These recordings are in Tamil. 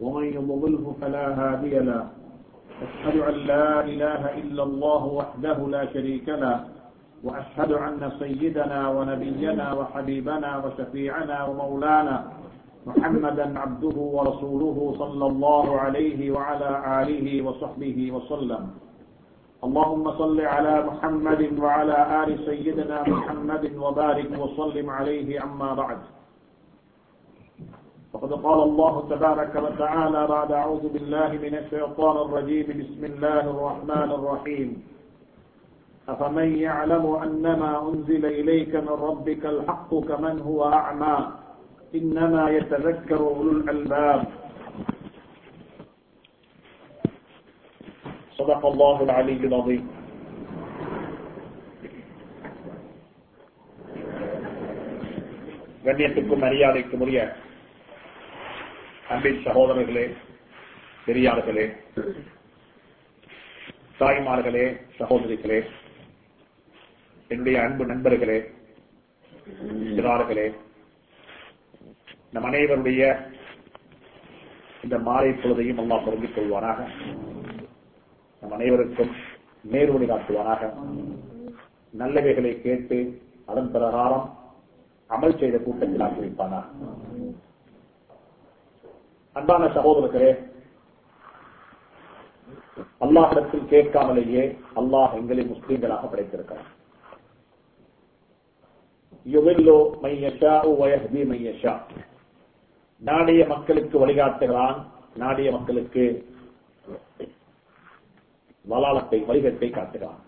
ومن يضلله فلا هادي له. أشهد أن لا إله إلا الله وحده لا شريك له وأشهد أن سيدنا ونبينا وحبيبنا وشفيعنا ومولانا محمدا عبده ورسوله صلى الله عليه وعلى آله وصحبه وسلم. اللهم صل على محمد وعلى آل سيدنا محمد وبارك وسلم عليه أما بعد. فقد قال الله تبارك وتعالى بعد أعوذ بالله من الشيطان الرجيم بسم الله الرحمن الرحيم أفمن يعلم أنما أنزل إليك من ربك الحق كمن هو أعمى إنما يتذكر أولو الألباب صدق الله العلي العظيم கண்ணியத்துக்கும் மரியாதைக்கும் உரிய அன்பின் சகோதரர்களே பெரியார்களே தாய்மார்களே சகோதரிகளே என்னுடைய அன்பு நண்பர்களே சிறார்களே நம் அனைவருடைய இந்த மாலை பொழுதையும் அல்லா பொருந்திக் கொள்வானாக. நம் அனைவருக்கும் நேர்வழி காட்டுவானாக. நல்லவைகளை கேட்டு அதன் பிரகாரம் அமல் செய்த கூட்டத்தில் ஆக்கிவிப்பானாக அன்பான சகோதரர்களே அல்லாஹிடத்தில் கேட்காமலேயே அல்லாஹ் எங்களை முஸ்லீம்களாக படைத்திருக்கிறார் யுவில்லோ மையஷா நாடிய மக்களுக்கு வழிகாட்டுகிறான் நாடிய மக்களுக்கு வலாலத்தை வழிகட்டை காட்டுகிறான்.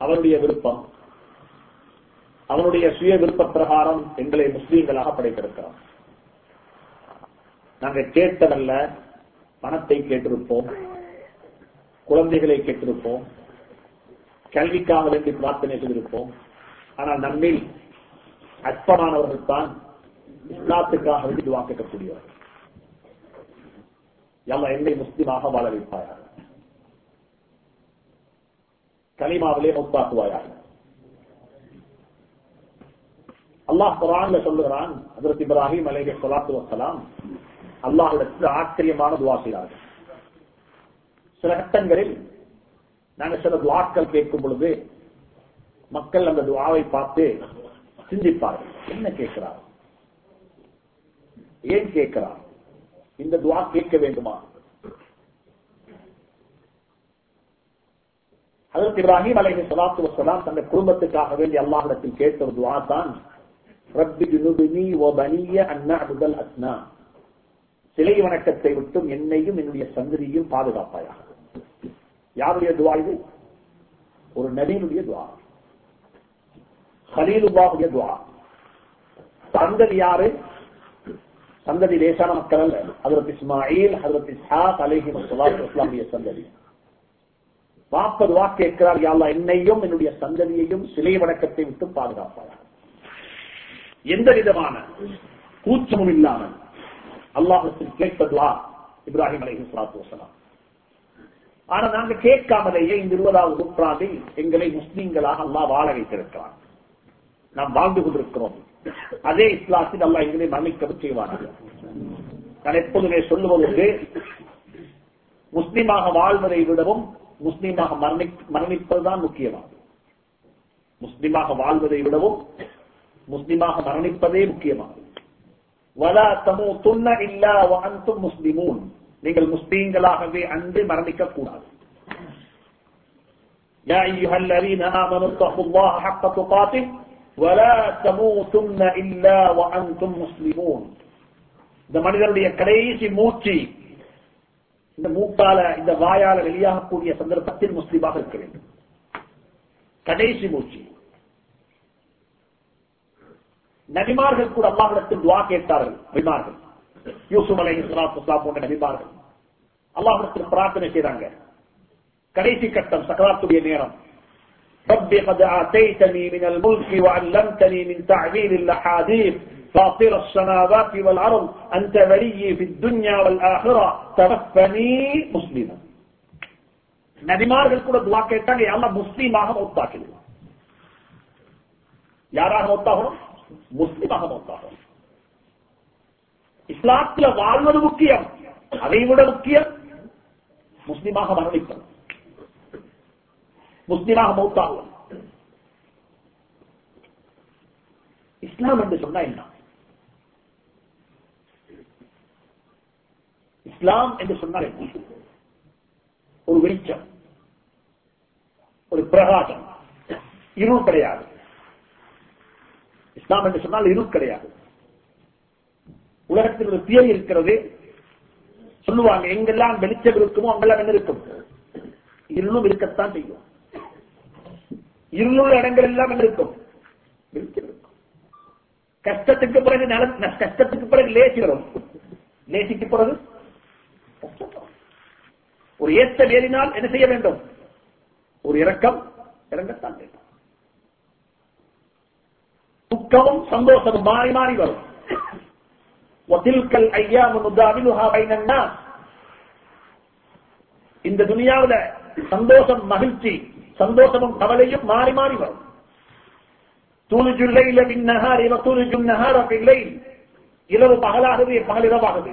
அவனுடைய விருப்பம் அவனுடைய சுய விருப்ப பிரகாரம் எங்களை முஸ்லீம்களாக படைத்திருக்கிறான். நாங்க கேட்டதல்ல பணத்தை கேட்டிருப்போம் குழந்தைகளை கேட்டிருப்போம் கல்விக்காக வேண்டி பிரார்த்தனை செய்திருப்போம். ஆனால் நம்மில் அற்பமானவர்கள் தான் இஸ்லாத்துக்காக வேண்டி வாக்கக்கூடியவர்கள் எல்லாம் என்னை முஸ்லீமாக வாழ வைப்பாயார் கனிமாவிலே மொத்தாக்குவாயாக. அல்லாஹ் குரான்ல சொல்லுகிறான் அதற்கு இப்ராஹிம் அலைஹி சொலாத்து வசலாம் அல்லாஹிடத்தில் ஆச்சரியமான துவா செய்கிறார்கள். சில கட்டங்களில் நாங்கள் சில துவாக்கள் கேட்கும் பொழுது மக்கள் அந்த துவாவை பார்த்து சிந்திப்பார்கள். என்ன கேட்கிறார்? ஏன் கேட்கிறார்? இந்த துவா கேட்க வேண்டுமா? அதற்கு இப்ராஹிம் அலைஹி சலாத்து வசலாம் தங்கள் குடும்பத்துக்காக வேண்டி அல்லாஹிடத்தில் கேட்ட ஒரு துவா தான் ரப்பி ஜுனுபினி ஓ பனிய அண்ணா நஅபுதல் அஸ்னா. சிலை வணக்கத்தை விட்டும் என்னையும் என்னுடைய சந்ததியையும் பாதுகாப்பாயாக. யாருடைய துவா இது? ஒரு நபியினுடைய துவா. ஹலீலுல்லாவுடைய துவா. சந்ததி யாரு? சந்ததி லேசான மக்கள் அல்ல. ஹதரத் இஸ்மாயில் ஹதரத் இஸ்ஹாக் அலேஹி இஸ்லாமிய சந்ததி. நாற்பது வாக்கு கேட்கிறார் யாழ்லா என்னையும் என்னுடைய சந்ததியையும் சிலை வணக்கத்தை விட்டு பாதுகாப்பார் எந்த விதமான கூச்சமும் இல்லாமல் அல்லாஹத்தில் கேட்பதுலா இப்ராஹிம் அலஹி சலாத்து வசலாம் ஆனா நாங்க கேட்காமலேயே இந்த இருபதாவது நூற்றாண்டில் எங்களை முஸ்லீம்களாக அல்லாஹ் வாழ வைத்திருக்கிறான். நாம் வாழ்ந்து கொண்டிருக்கிறோம். அதே இஸ்லாத்தில் அல்லா எங்களை மன்னிக்கவும் செய்வார்கள் நான் எப்போதுமே சொல்லுவது முஸ்லீமாக வாழ்வதை விடவும் முஸ்லீமாக மரணிப்பதுதான் முக்கியமாகும் முஸ்லீமாக வாழ்வதை விடவும் முஸ்லீமாக மரணிப்பதே முக்கியமாகும் வலா தமு துண்ண இல்லா வாழ்த்தும் முஸ்லிமூன் நீங்கள் முஸ்லீம்களாகவே அன்று மரணிக்க கூடாது يا أيها الذين آمنوا اتقوا الله حق تقاته ولا تموتن إلا وأنتم مسلمون இந்த மனிதனுடைய கடைசி மூச்சு இந்த மூக்கால இந்த வாயால வெளியாகக்கூடிய சந்தர்ப்பத்தில் முஸ்லீமாக இருக்க வேண்டும் கடைசி மூச்சு நபிமார்கள் கூட அல்லாஹிடத்தில் துவா கேட்டார்கள் நபிமார்கள் யூசுப் அலை இஸ்லாத்து போன்ற நபிமார்கள் அல்லாஹிடத்தில் பிரார்த்தனை செய்றாங்க கடைசி கட்டம் சக்கராத்துடைய நேரம் رب قد آتيتني من الملك وعلمتني من تعبير الأحاديث فاطر السماوات والأرض أنت ولي في الدنيا والآخرة توفني مسلما நபிமார்கள் கூட துவா கேட்டாங்க எல்லாம் முஸ்லீமாக மௌத்தாக்குது யாராக மௌத்தாகணும் முஸ்லிமாக மௌத்தாகணும் இஸ்லாத்துல வாழ்வது முக்கியம் அதை விட முக்கியம் முஸ்லிமாக மரணிப்பது முஸ்லிமாக மௌத்தாகும் இஸ்லாம் என்று சொன்னா என்ன? இஸ்லாம் என்று சொன்னால் என்ன? ஒரு வெளிச்சம் ஒரு பிரகாசம். இருள் கிடையாது. இஸ்லாம் என்று சொன்னால் இருள் கிடையாது. உலகத்தில் ஒரு தியரி இருக்கிறது. சொல்லுவாங்க எங்கெல்லாம் வெளிச்சம் இருக்குமோ அங்கெல்லாம் என்ன இருக்கும்? இருளும் இருக்கத்தான் செய்யும். இருளுள்ள இடங்கள் எல்லாம் என்ன இருக்கும்? வெளிச்சம் இருக்கும். கஷ்டத்துக்கு பிறகு நல கஷ்டத்துக்கு பிறகு லேசி வரும். லேசிக்கு பிறகு ஒரு ஏத்த வேலினால் என்ன செய்ய வேண்டும்? ஒரு இறக்கம் இறங்கத்தான் வேண்டும். துக்கமும் சந்தோஷமும் மாறி மாறி வரும் இந்த துனியாவில சந்தோஷம் மகிழ்ச்சி சந்தோஷமும் கவலையும் மாறி மாறி வரும் தூளுஜுல்லையில பின்னஹார் இவ தூளுஜும் நகார் இல்லை இரவு பகலாகவே பகல் இரவாகவே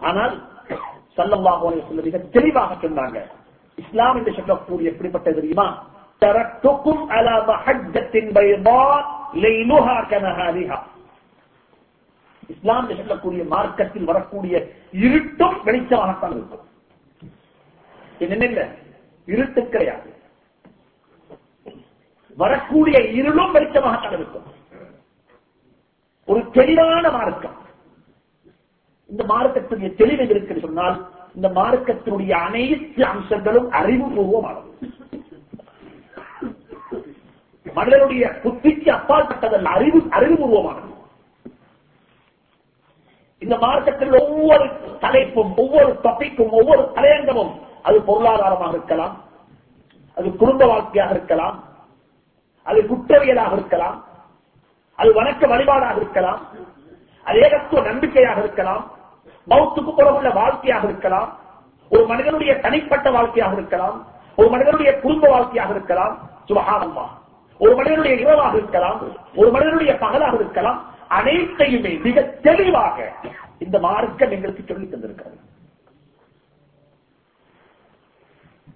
ஆனால் சல்லம்மா போன சொல்ல மிக தெளிவாக சொன்னாங்க இஸ்லாம் என்று சொல்லக்கூடிய எப்படிப்பட்ட தெரியுமா தரத்துக்கும் அலா மஹஜத்தின் பைதா லைலுஹா கனஹாரிஹா இஸ்லாம் சொல்லக்கூடிய மார்க்கத்தில் வரக்கூடிய இருட்டும் வெளிச்சமாகத்தான் இருக்கும். என்னென்ன? இருட்டு கிடையாது வரக்கூடிய இருளும் வெளிச்சமாகத்தான் இருக்கும். ஒரு தெளிவான மார்க்கம். இந்த மார்க்கத்துடைய தெளிவு இருக்குன்னு சொன்னால் இந்த மார்க்கத்தினுடைய அனைத்து அம்சங்களும் அறிவுபூர்வமானது மனிதனுடைய புத்திக்கு அப்பாற்பட்டதல்ல அறிவு அறிவுபூர்வமானது. இந்த மார்க்கத்தில் ஒவ்வொரு தலைப்பும் ஒவ்வொரு டாபிக்கும் ஒவ்வொரு தலையங்கமும் அது பொருளாதாரமாக இருக்கலாம் அது குடும்ப வாழ்க்கையாக இருக்கலாம் அது குற்றவியலாக இருக்கலாம் அது வணக்க வழிபாடாக இருக்கலாம் அது ஏகத்துவ நம்பிக்கையாக இருக்கலாம் மௌத்துக்கு புறமுள்ள வாழ்க்கையாக இருக்கலாம் ஒரு மனிதனுடைய தனிப்பட்ட வாழ்க்கையாக இருக்கலாம் ஒரு மனிதனுடைய குடும்ப வாழ்க்கையாக இருக்கலாம். சுபகானம்மா ஒரு மனிதனுடைய இரவாக இருக்கலாம் ஒரு மனிதனுடைய பகலாக இருக்கலாம் அனைத்தையுமே மிக தெளிவாக இந்த மார்க்கம் எங்களுக்கு சொல்லி தந்திருக்கிறது.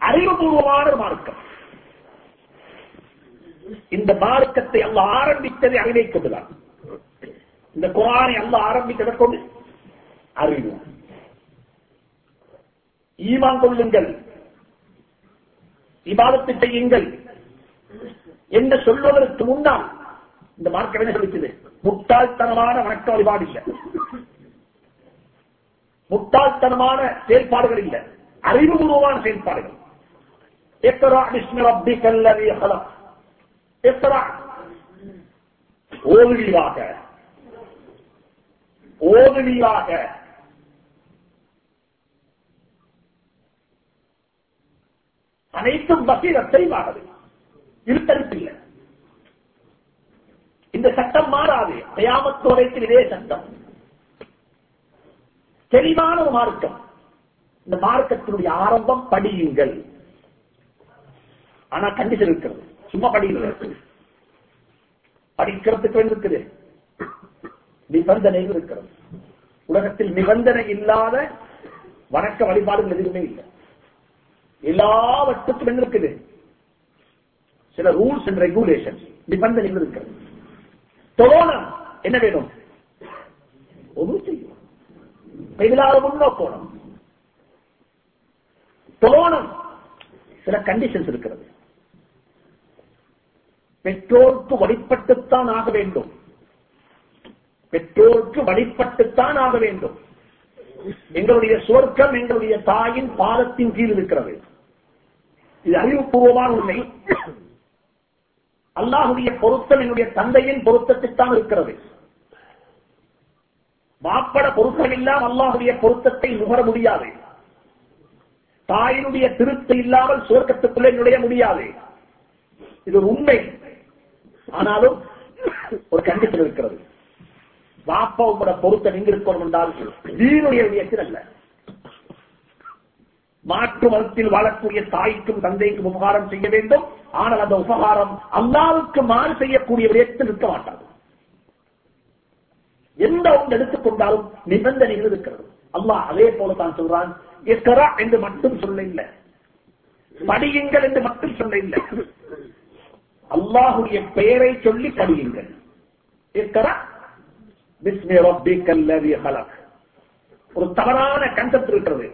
அறிவுபூர்வமான மார்க்கம். இந்த மார்க்கத்தை அல்ல ஆரம்பித்ததை அறிவை கொண்டுதான். இந்த குரானை அல்ல ஆரம்பித்ததை கொண்டு அறிவு. ஈமான் கொள்ளுங்கள். இபாதத்தை செய்யுங்கள். என்ன சொல்வதற்கு முன்னால் இந்த மார்க்கம் என்ன சொல்லிச்சது முட்டாள்தனமான வணக்க வழிபாடு இல்லை. முட்டாள்தனமான செயல்பாடுகள் இல்லை. அறிவுபூர்வமான செயல்பாடுகள். ஓதுவியாக ஓதுவியாக அனைத்தும் பசீரத்தை மாறது இருட்டறுப்பு இல்லை இந்த சட்டம் மாறாது. தயாமத்தோரைக்கு இதே சட்டம். தெளிவான ஒரு மார்க்கம். இந்த மார்க்கத்தினுடைய ஆரம்பம் படியுங்கள். ஆனா கண்டிஷன் இருக்கிறது. சும்மா படிக்கிறது படிக்கிறதுக்கு இருக்குது. நிபந்தனையும் இருக்கிறது. உலகத்தில் நிபந்தனை இல்லாத வணக்க வழிபாடுகள் எதுவுமே இல்லை. எல்லாவற்றுக்கும் இருக்குது. சில ரூல்ஸ் அண்ட் ரெகுலேஷன்ஸ் நிபந்தனைகள் இருக்கிறது. தொழோனம் என்ன வேணும்? ஒரு செய்யும் கைவிலாத முன்னோக்கோணம் தொழோனம் சில கண்டிஷன்ஸ் இருக்கிறது. பெற்றோருக்கு வழிபட்டுத்தான் ஆக வேண்டும். பெற்றோருக்கு வழிபட்டுத்தான் ஆக வேண்டும். எங்களுடைய சுவர்க்கம் எங்களுடைய தாயின் பாலத்தின் கீழ் இருக்கிறது. இது அறிவுபூர்வமான உண்மை. அல்லாஹுடைய பொருத்தம் என்னுடைய தந்தையின் பொருத்தத்தில்தான் இருக்கிறது. மாப்பட பொருத்தம் இல்லாமல் அல்லாஹுடைய பொருத்தத்தை நுகர முடியாது. தாயினுடைய திருத்து இல்லாமல் சுவர்க்கத்துக்குள்ளே நுழைய முடியாது. இது உண்மை. ஆனாலும் ஒரு கண்டிஷன் இருக்கிறது. பாப்பா உங்களோட பொருத்தம் எங்க இருக்கணும் என்றால் வீணுடைய வியத்தில் அல்ல. மாற்று மதத்தில் வாழக்கூடிய தாய்க்கும் தந்தைக்கும் உபகாரம் செய்ய வேண்டும். ஆனால் அந்த உபகாரம் அல்லாவுக்கு மாறு செய்யக்கூடிய விடயத்தில் இருக்க மாட்டாது. எந்த ஒன்று எடுத்துக்கொண்டாலும் நிபந்தனைகள் இருக்கிறது அல்லாஹ் அதே போல தான் சொல்றான் இக்கரா என்று மட்டும் சொல்ல இல்லை படியுங்கள் என்று மட்டும் சொல்ல இல்லை அல்லாஹுடைய பெயரை சொல்லி படியுங்கள். இக்கரா பிஸ்மி ரப்பிக்கல் லதி ஒரு தவறான கன்செப்ட் இருக்கிறது.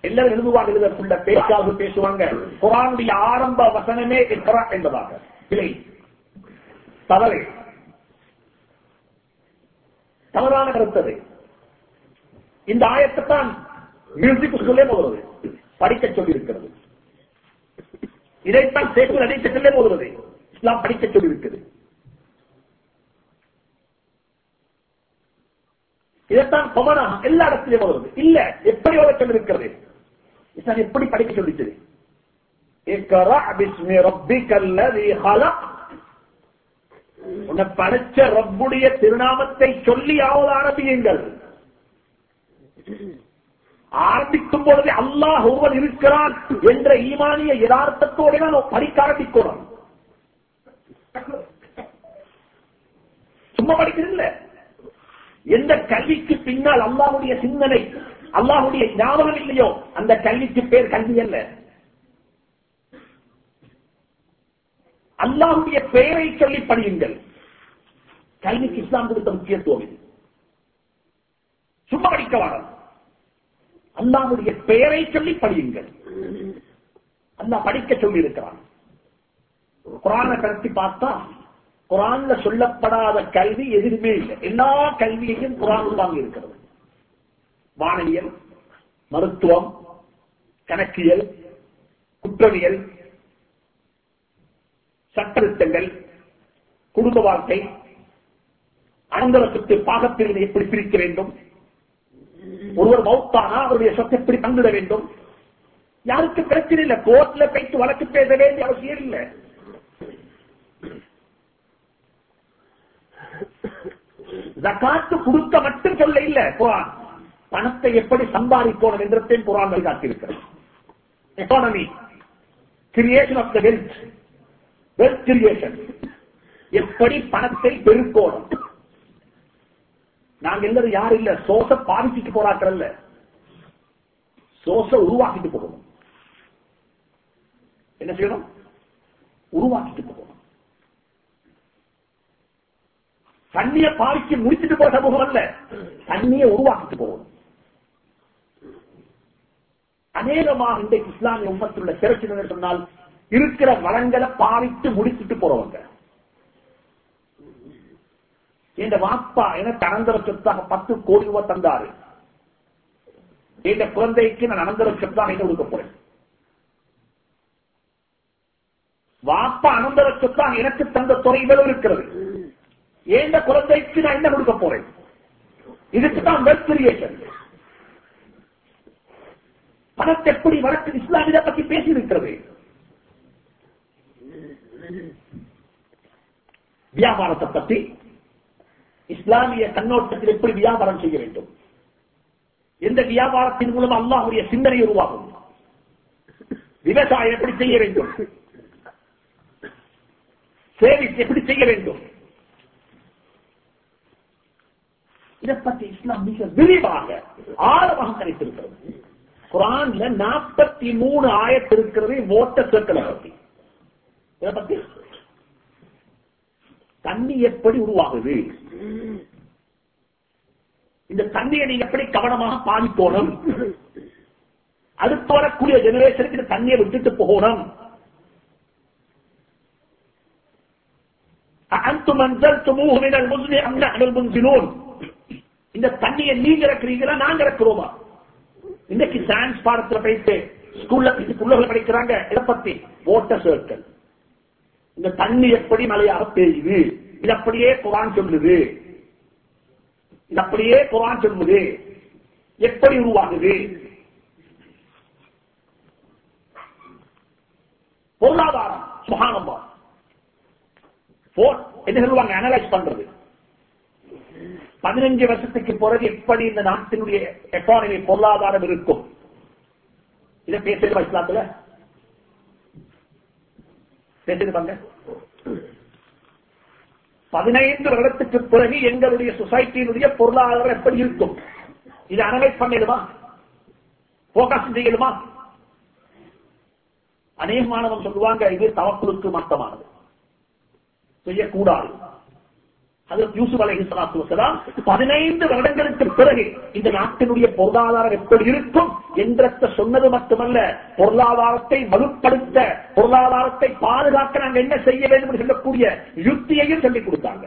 எல்லாரும் எழுதுவாங்க எழுதக்குள்ள பேச்சாக பேசுவாங்க. குரானுடைய ஆரம்ப வசனமே இக்ரா என்பதாக. இல்லை. தவறு. தவறான கருத்தது இந்த ஆயத்தைத்தான் மியூசிக் சொல்லே போகிறது. படிக்க சொல்லி இருக்கிறது இதைத்தான் சேர்த்து அடிக்க சொல்லே போகிறது. இஸ்லாம் படிக்க சொல்லி இருக்குது இதைத்தான் கொமனா எல்லா இடத்திலும் வருவது இல்ல எப்படி வர இருக்கிறது இஸ்லாம் எப்படி படிக்க சொல்லிச்சது உன்னை படைச்ச ரப்புடைய திருநாமத்தை சொல்லி ஆவது ஆரம்பியுங்கள். ஆரம்பிக்கும் பொழுது அல்லாஹ் ஒருவன் இருக்கிறான் என்ற ஈமானிய யதார்த்தத்தோடு நான் படிக்க ஆரம்பிக்கணும். சும்மா படிக்கிறதில்ல. எந்த கல்விக்கு பின்னால் அல்லாஹுடைய சிந்தனை அல்லாஹுடைய ஞாபகம் இல்லையோ? அந்த கல்விக்கு பேர் கல்வி அல்ல. அல்லாஹுடைய பெயரை சொல்லி படியுங்கள். கல்விக்கு இஸ்லாம் கொடுத்த முக்கியத்துவம் இது. சும்மா படிக்க வாரம். அல்லாஹுடைய பெயரை சொல்லி படியுங்கள். அல்லாஹ் படிக்க சொல்லி இருக்கிறான் குரான கடத்தி பார்த்தா குரான்ல சொல்லப்படாத கல்வி எதுவுமே இல்லை. எல்லா கல்வியையும் குரான் வாங்கி இருக்கிறது வானவியல் மருத்துவம் கணக்கியல் குற்றவியல் சட்டத்திட்டங்கள் குடும்ப வாழ்க்கை அனந்தரத்துக்கு பாகப்பிரிவினை எப்படி பிரிக்க வேண்டும்? ஒருவர் மௌத்தானா அவருடைய சொத்தை எப்படி பங்கிட வேண்டும்? யாருக்கு பிரச்சனை இல்லை கோர்ட்ல போயிட்டு வழக்கு பேச வேண்டிய அவசியம் இல்லை. ஜக்காத்து கொடுக்க மட்டும் சொல்ல இல்ல குரான். பணத்தை எப்படி சம்பாதிக்கணும் என்றத்தையும் குரான் வழிகாட்டியிருக்கிறது economy creation of the wealth wealth creation எப்படி பணத்தை பெருக்கோணும்? நாங்க எல்லாரும் யாரும் இல்ல. சோச பாதிச்சுட்டு போறாக்கள் இல்ல. சோச உருவாக்கிட்டு போகணும். என்ன செய்யணும்? உருவாக்கிட்டு போகணும். தண்ணிய பாதிச்சு முடிச்சுட்டு போற சமூகம் தண்ணியை உருவாக்கிட்டு போகணும். அநேகமாக இன்றைக்கு இஸ்லாமிய உம்மத்துள்ள சிறப்பு சொன்னால் இருக்கிற வளங்களை பாவித்து முடிச்சுட்டு போறவங்க. என் வாப்பா எனக்கு அனந்தர சொத்தாக பத்து கோடி ரூபாய் தந்தாரு. என் குழந்தைக்கு நான் அனந்தர சொத்தாக என்ன கொடுக்க போறேன். வாப்பா அனந்தர சொத்தாக எனக்கு தந்த துறை இவ்வளவு இருக்கிறது. ஏந்த குழந்தைக்கு நான் என்ன கொடுக்க போறேன்? இதுக்கு தான் வெல்த் கிரியேஷன் பணத்தை எப்படி வழக்கு இஸ்லாம் இதை பத்தி பேசி இருக்கிறது வியாபாரத்தை பற்றி இஸ்லாமிய கண்ணோட்டத்தில் எப்படி வியாபாரம் செய்ய வேண்டும்? எந்த வியாபாரத்தின் மூலம் அல்லாஹுடைய சிந்தனை உருவாகும்? விவசாயம் எப்படி செய்ய வேண்டும்? சேவிஸ் எப்படி செய்ய வேண்டும்? இதை பற்றி இஸ்லாம் மிக விரிவாக ஆழமாக கணித்திருக்கிறது. குரான்ல நாற்பத்தி மூணு ஆயத்து இருக்கிறது ஓட்ட சொற்களை பத்தி இதை பத்தி தண்ணி எப்படி உருவாகுது இந்த தண்ணியை நீங்க எப்படி கவனமாக பாதிக்கணும் அடுத்து வரக்கூடிய ஜெனரேஷனுக்கு இந்த தண்ணியை விட்டுட்டு போகணும் أأنتم أنزلتموه من المزن أم نحن المنزلون இந்த தண்ணியை நீங்க இறக்குறீங்களா நாங்க இறக்குறோமா இன்னைக்கு சயின்ஸ் பாடத்துல போயிட்டு ஸ்கூல்ல பிள்ளைகள் படிக்கிறாங்க இதை பத்தி? ஓட்ட சர்க்கிள் இந்த தண்ணி எப்படி மழையாக பெய்யுது? இது அப்படியே குரான் சொல்லுது. இது அப்படியே குரான் சொல்லுது. எப்படி உருவாகுது? பொருளாதாரம் சுகானம்பா என்ன சொல்லுவாங்க? அனலைஸ் பண்றது. பதினஞ்சு வருஷத்துக்கு பிறகு எப்படி இந்த நாட்டினுடைய எக்கானமி பொருளாதாரம் இருக்கும்? இதை பேசுறது இஸ்லாத்துல? பேசுறாங்க பதினைந்து வருடத்துக்கு பிறகு எங்களுடைய சொசைட்டியினுடைய பொருளாதாரம் எப்படி இருக்கும்? இது அனலைஸ் பண்ணிடுமா போக்கஸ் செய்யணுமா அநேகமானவன் சொல்லுவாங்க இது தவக்குழுக்கு மட்டமானது. செய்யக்கூடாது. யூசுப் அலை சலாத்து வசலாம் பதினைந்து வருடங்களுக்கு பிறகு இந்த நாட்டினுடைய பொருளாதாரம் எப்படி இருக்கும் என்ற சொன்னது மட்டுமல்ல பொருளாதாரத்தை வலுப்படுத்த பொருளாதாரத்தை பாதுகாக்க நாங்கள் என்ன செய்ய வேண்டும் என்று சொல்லக்கூடிய யுக்தியையும் சொல்லிக் கொடுத்தாங்க.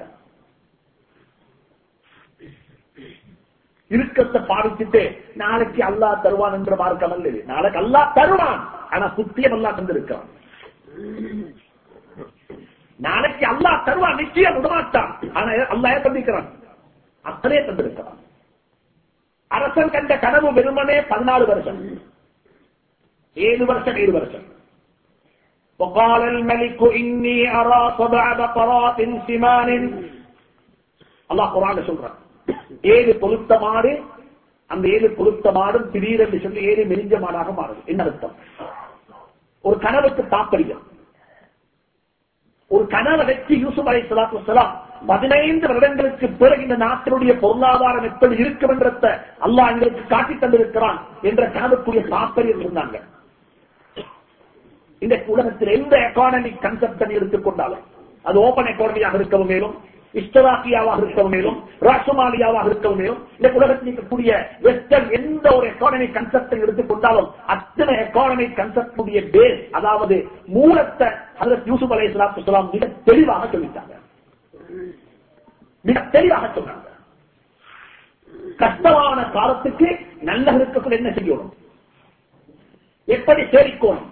இருக்கத்தை பாதிச்சுட்டு நாளைக்கு அல்லா தருவான் என்ற மார்க்கம் அல்லது நாளைக்கு அல்லா தருவான் ஆனா சுத்தியம் அல்லா தந்திருக்கான் நாளைக்கு அல்லா தருவான் நிச்சயம் விடமாட்டான் ஆனா அல்லா தந்திருக்கிறான் அத்தனை தந்திருக்கிறான் அரசன் கண்ட கனவு வெறுமனே பதினாலு வருஷம் ஏழு வருஷம் ஏழு வருஷம் وقال الملك إني أرى سبع بقرات سمان الله قرآن சொல்றான் ஏழு கொளுத்த மாடு அந்த ஏழு கொளுத்த மாடும் திடீரென்று சொல்லி ஏழு மெரிஞ்ச மாடாக மாறுது என்ன அர்த்தம் ஒரு கனவுக்கு தாற்பயம் ஒரு கனவை வெற்றி யூசுப் அலை சலாத்து வலாம் பதினைந்து வருடங்களுக்கு பிறகு இந்த நாட்டினுடைய பொருளாதாரம் எப்படி இருக்கும் என்றத அல்லாஹ் எங்களுக்கு காட்டி தந்திருக்கிறான் என்ற கனவுக்குரிய தாற்பயம் இருந்தாங்க. இந்த உலகத்தில் எந்த எக்கானமிக் கன்செப்டை எடுத்துக்கொண்டாலும் அது ஓபன் எக்கானமியாக இருக்கவும் மேலும் இஸ்தராக்கியாவாக இருக்கவும் மேலும் ராசமாலியாவாக இந்த உலகத்தில் இருக்கக்கூடிய வெஸ்டர்ன் எந்த ஒரு எக்கானமி கன்செப்டை எடுத்துக்கொண்டாலும் அத்தனை எக்கானமி கன்செப்டுடைய பேஸ் அதாவது மூலத்தை அதில் யூசுப் அலை இஸ்லாம் மிக தெளிவாக சொல்லிட்டாங்க. மிக தெளிவாக சொன்னாங்க. கஷ்டமான காலத்துக்கு நல்ல இருக்கக்குள்ள என்ன செய்யணும்? எப்படி சேரிக்கோணும்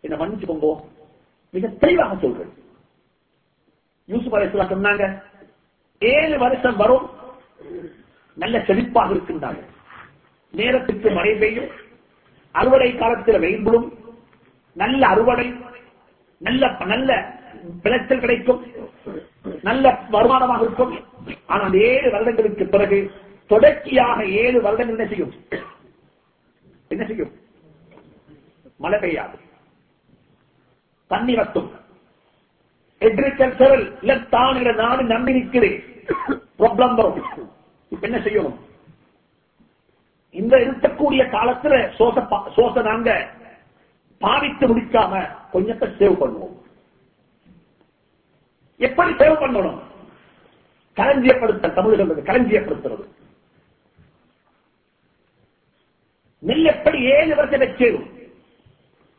என்ன மன்னிச்சுக்கோங்க. மிக தெளிவாக சொல்றேன். யூசுப் அலிஸ்லாம் சொன்னாங்க ஏழு வருஷம் வரும். நல்ல செழிப்பாக இருக்கின்றாங்க நேரத்திற்கு மழை பெய்யும். அறுவடை காலத்தில் வெயில்படும் நல்ல அறுவடை நல்ல நல்ல விளைச்சல் கிடைக்கும். நல்ல வருமானமாக இருக்கும். ஆனால் ஏழு வருடங்களுக்கு பிறகு தொடர்ச்சியாக ஏழு வருடங்கள் என்ன செய்யும்? என்ன செய்யும்? மழை பெய்யாது. தண்ணி வத்தும். எக்ரிகல்ச்சரல் இல்லத்தான நாடு நம்பி நிற்கிறேன் ப்ராப்ளம் வரும். என்ன செய்யணும்? இந்த இருக்கக்கூடிய காலத்துல சோச சோச நாங்க பாவித்து முடிக்காம கொஞ்சத்தை சேவ் பண்ணுவோம். எப்படி சேவ் பண்ணணும்? களஞ்சியப்படுத்த தமிழ் சொல்றது களஞ்சியப்படுத்துறது. நெல் எப்படி ஏழு வருஷத்தை சேரும்?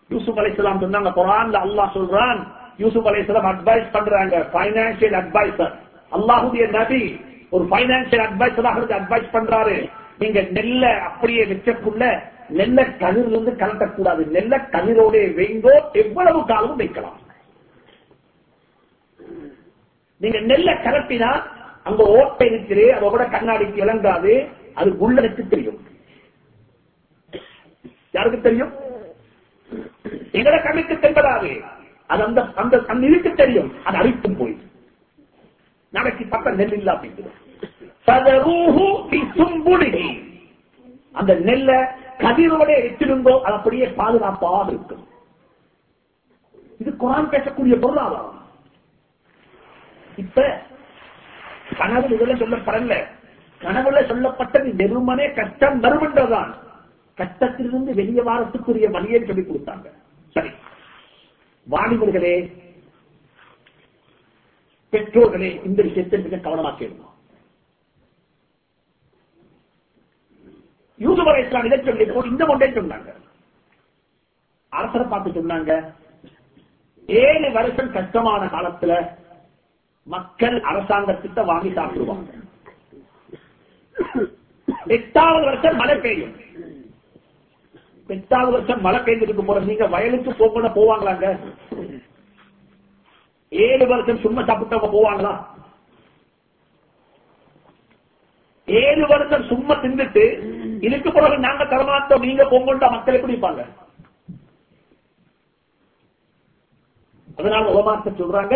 யூசுப் அலைசலாம் சொன்னாங்க குரான் அல்லாஹ் சொல்றான் யூசுப் அலிஸ்லாம் அட்வைஸ் பண்றாங்க. பைனான்சியல் அட்வைசர் அல்லாஹுடைய நபி ஒரு பைனான்சியல் அட்வைசராக அட்வைஸ் பண்றாரு. நீங்க நெல்ல அப்படியே வச்சக்குள்ள நெல்ல கதிரிலிருந்து இருந்து கலட்டக்கூடாது. நெல்ல கதிரோட வைங்கோ எவ்வளவு காலமும் வைக்கலாம்? நீங்க நெல்ல கலட்டினா அங்க ஓட்டை இருக்கிறே அதோட கண்ணாடிக்கு விளங்காது அது உள்ளனுக்கு தெரியும். யாருக்கு தெரியும்? எங்களை கண்ணுக்கு தென்படாது. அது அந்த அந்த அந்த தெரியும். அது அழித்தும் போய். நாளைக்கு பக்கம் நெல் இல்லா அப்படிங்கிறது அந்த நெல்ல கதிரோட எச்சிருந்தோ அது அப்படியே பாதுகாப்பாக இருக்கும். இது குரான் பேசக்கூடிய பொருளாதாரம். இப்ப கனவு இதெல்லாம் சொல்லப்படல கனவுல சொல்லப்பட்டது வெறுமனே கஷ்டம் வருமென்றதான் கஷ்டத்திலிருந்து வெளியே வாரத்துக்குரிய வழியை சொல்லிக் கொடுத்தாங்க. சரி. வாலிபர்களே பெற்றோர்களே இந்த விஷயத்தை மிக கவனமா கேளுங்க. இஸ்லாம் இதை சொல்லி இந்த ஒன்றே சொன்னாங்க. அரசரை பார்த்து சொன்னாங்க ஏழு வருஷம் கஷ்டமான காலத்துல மக்கள் அரசாங்கத்திட்ட வாங்கி சாப்பிடுவாங்க. எட்டாவது வருஷம் மழை பெய்யும். எட்டாவது வருஷம் மழை பெய்ஞ்சிருக்கு போற நீங்க வயலுக்கு போகணும் போவாங்களாங்க? ஏழு வருஷம் சும்மா சாப்பிட்டவங்க போவாங்களா? ஏழு வருஷம் சும்மா தின்னுட்டு இதுக்கு பிறகு நாங்க தரமாட்டோம் நீங்க போங்கொண்டா மக்கள் எப்படி இருப்பாங்க? அதனால உலமாக்க சொல்றாங்க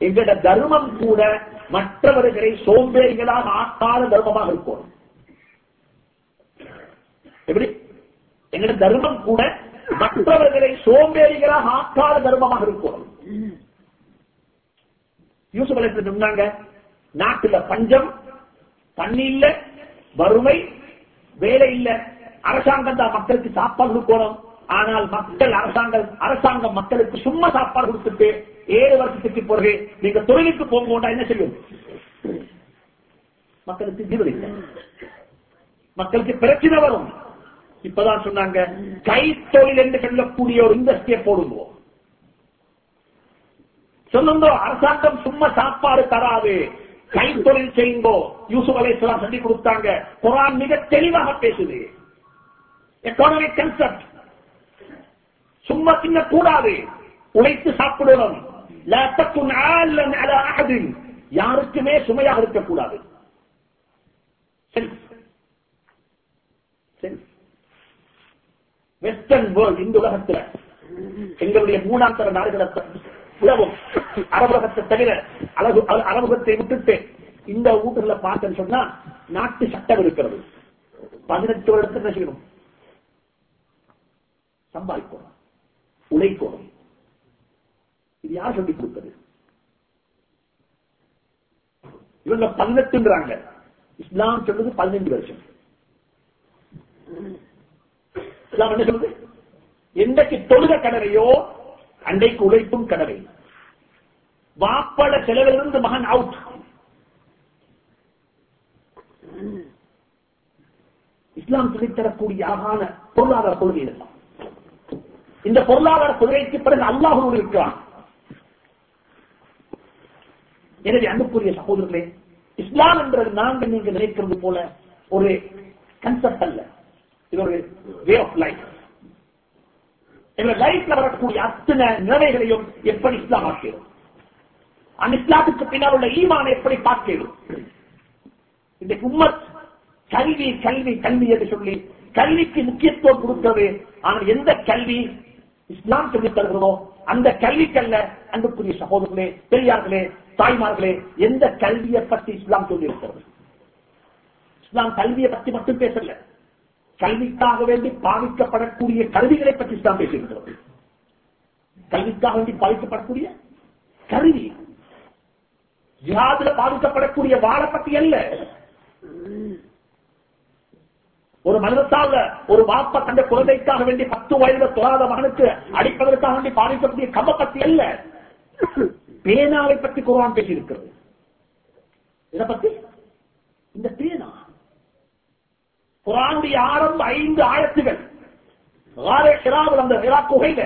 எங்கட தர்மம் கூட மற்றவர்களை சோம்பேறிகளாக ஆக்காத தர்மமாக இருக்கும். எப்படி? எங்கட தர்மம் கூட மற்றவர்களை சோம்பேறிகளாக ஆக்காத தர்மமாக இருக்கும். யூசுப் அலைஹிஸ்ஸலாம் சொன்னாங்க நாட்டுல பஞ்சம் தண்ணி இல்ல வறுமை வேலை இல்ல அரசாங்கம் தான் மக்களுக்கு சாப்பாடு கொடுக்கணும். ஆனால் மக்கள் அரசாங்கம் அரசாங்கம் மக்களுக்கு சும்மா சாப்பாடு கொடுத்துட்டு ஏழு வருஷத்துக்கு பிறகு நீங்க தொழிலுக்கு போங்கோண்டா என்ன செய்யும்? மக்களுக்கு ஜீவன் மக்களுக்கு பிரச்சனை வரும். இப்பதான் சொன்னாங்க கைத்தொழில் என்று சொல்லக்கூடிய ஒரு இண்டஸ்ட்ரியை போடுவோம் சொல்லுங்க அரசாங்கம் சும்மா சாப்பாடு தராது. கைத்தொழில் செய்யுங்கோ. யூசுப் அலைஹிஸ்ஸலாம் சொல்லி கொடுத்தாங்க. குரான் மிக தெளிவாக பேசுது. எக்கானமிக் கன்செப்ட் சும்மா தின்ன கூடாது. உழைத்து சாப்பிடணும். யாருக்குமே சுமையாக இருக்கக்கூடாது. வெஸ்டர்ன் வேர்ல்ட் இந்த உலகத்துல. எங்களுடைய மூணாம் தர நாடுகளை உலகம். அரபகத்தை தவிர அழகு அரபுகத்தை விட்டுட்டு இந்த ஊட்டுகளை பார்த்தேன்னு சொன்னா நாட்டு சட்டம் இருக்கிறது. பதினெட்டு வருடத்துக்கு என்ன செய்யணும்? சம்பாதிக்கணும். உழைக்கணும். இது யார் சொல்லிக் கொடுத்தது? இவங்க பதினெட்டுன்றாங்க. இஸ்லாம் சொல்றது பதினஞ்சு வருஷம். இஸ்லாம் என்ன சொல்றது? என்றைக்கு தொழுக கடவையோ அன்றைக்கு உழைப்பும் கடவை வாப்பட செலவிலிருந்து மகன் அவுட் இஸ்லாம் சொல்லித்தரக்கூடிய அழகான பொருளாதார கொள்கை இதெல்லாம் இந்த பொருளாதார கொள்கைக்கு பிறகு அல்லாஹோடு இருக்கிறான். எனவே அன்புக்குரிய சகோதரர்களே இஸ்லாம் என்றது நாங்கள் நீங்க நினைக்கிறது போல ஒரு கன்செப்ட் அல்ல. இது வே ஆஃப் லைஃப் எங்க லைஃப்ல வரக்கூடிய அத்தனை நிலைகளையும் எப்படி இஸ்லாம் ஆக்கிடும் அந்த இஸ்லாத்துக்கு பின்னால் உள்ள ஈமான எப்படி பார்க்கிறோம் இந்த உம்மத் கல்வி கல்வி கல்வி என்று சொல்லி கல்விக்கு முக்கியத்துவம் கொடுக்கிறது ஆனால் எந்த கல்வி இஸ்லாம் சொல்லி தருகிறதோ அந்த கல்விக்கல்ல அன்புக்குரிய சகோதரர்களே பெரியார்களே தாய்மார்களே எந்த கல்வியை பற்றி இஸ்லாம் சொல்லி இருக்கிறது இஸ்லாம் கல்வியை பற்றி மட்டும் பேசல. கல்விக்காக வேண்டி பாவிக்கப்படக்கூடிய கருவிகளை பற்றி தான் பேசுகின்றது. கல்விக்காக வேண்டி பாதிக்கப்படக்கூடிய கருவி. ஜிஹாதுல பாதிக்கப்படக்கூடிய வாழை பற்றி அல்ல. ஒரு மனிதத்தால ஒரு வாப்ப தந்த குழந்தைக்காக வேண்டி பத்து வயதுல தொழாத மகனுக்கு அடிப்பதற்காக வேண்டி பாதிக்கக்கூடிய கம்ப பற்றி அல்ல. பேனாவை பற்றி குரான் பேசியிருக்கிறது. இதை பத்தி இந்த பேனா குரானுடைய ஆரம்ப ஐந்து ஆயத்துகள். அந்த ஹிரா குகையில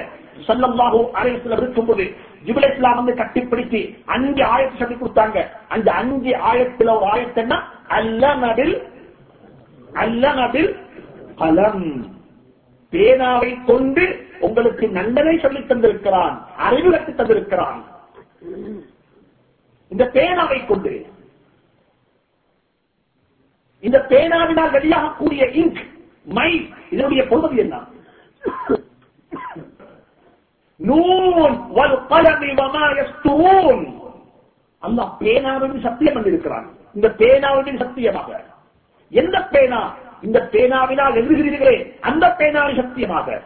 சல்லல்லாஹு அலைஹிஸ்ஸலாம் இருக்கும்போது ஜிபுல் இஸ்லாம் வந்து கட்டிப்பிடித்து அஞ்சு ஆயத்து சொல்லி கொடுத்தாங்க. அந்த அஞ்சு ஆயத்துல ஒரு ஆயத்து என்ன? அல்ல நபில் அல்ல நபில் பலம் பேனாவை கொண்டு உங்களுக்கு நண்டனை சொல்லி தந்திருக்கிறான் அறிவு கட்டி தந்திருக்கிறான். இந்த பேனாவை கொண்டு இந்த பேனாவினால் வெளியாகக்கூடிய இங்க் மை இதனுடைய பொறுமதி என்ன? நூன் வல் கலமி வமா யஸ்துரூன் பேனாவின் சத்தியம் பண்ணிருக்கிறான் இந்த பேனாவின் சத்தியமாக. எந்த பேனா? இந்த பேனாவினால் எழுதுகிறீர்களே அந்த பேனாவின் சத்தியமாக.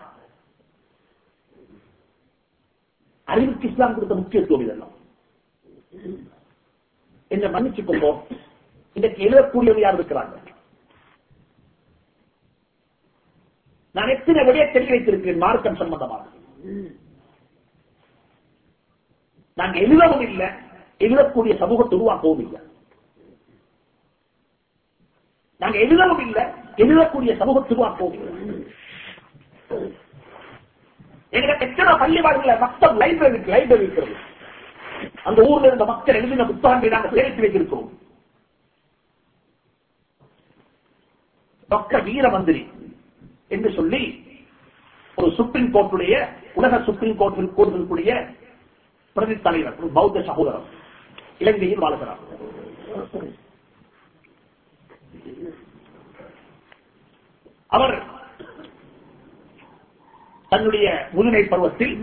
அறிவுக்கு இஸ்லாம் கொடுத்த முக்கியத்துவம் இதெல்லாம். என்ன மன்னிச்சு கொண்டோம் இன்றைக்கு எழுதக்கூடியவங்க யார் இருக்கிறாங்க நான் எத்தனை விடைய தெரிய வைத்திருக்கிறேன் மார்க்கம் சம்பந்தமாக? நாங்க எழுதவும் இல்லை எழுதக்கூடிய சமூகத்தை உருவாக்கவும் இல்லை. நாங்க எழுதவும் இல்லை எழுதக்கூடிய சமூகத்தை உருவாக்கவும் இல்லை. எங்களுக்கு எத்தனை பள்ளிவாழ்ல மக்கள் லைப்ரரி லைப்ரரி இருக்கிறது? அந்த ஊர்ல இருந்த மக்கள் எழுதின புத்தகங்களை நாங்கள் சேமித்து வைத்திருக்கிறோம். டாக்டர் வீரமந்திரி என்று சொல்லி ஒரு சுப்ரீம் கோர்ட்டுடைய உலக சுப்ரீம் கோர்ட்டில் கோர்ட்டுடைய பிரதி தலைவர் ஒரு பௌத்த சகோதரர் இலங்கையில் வாழ்கிறார். அவர் தன்னுடைய முதுமை பருவத்தில்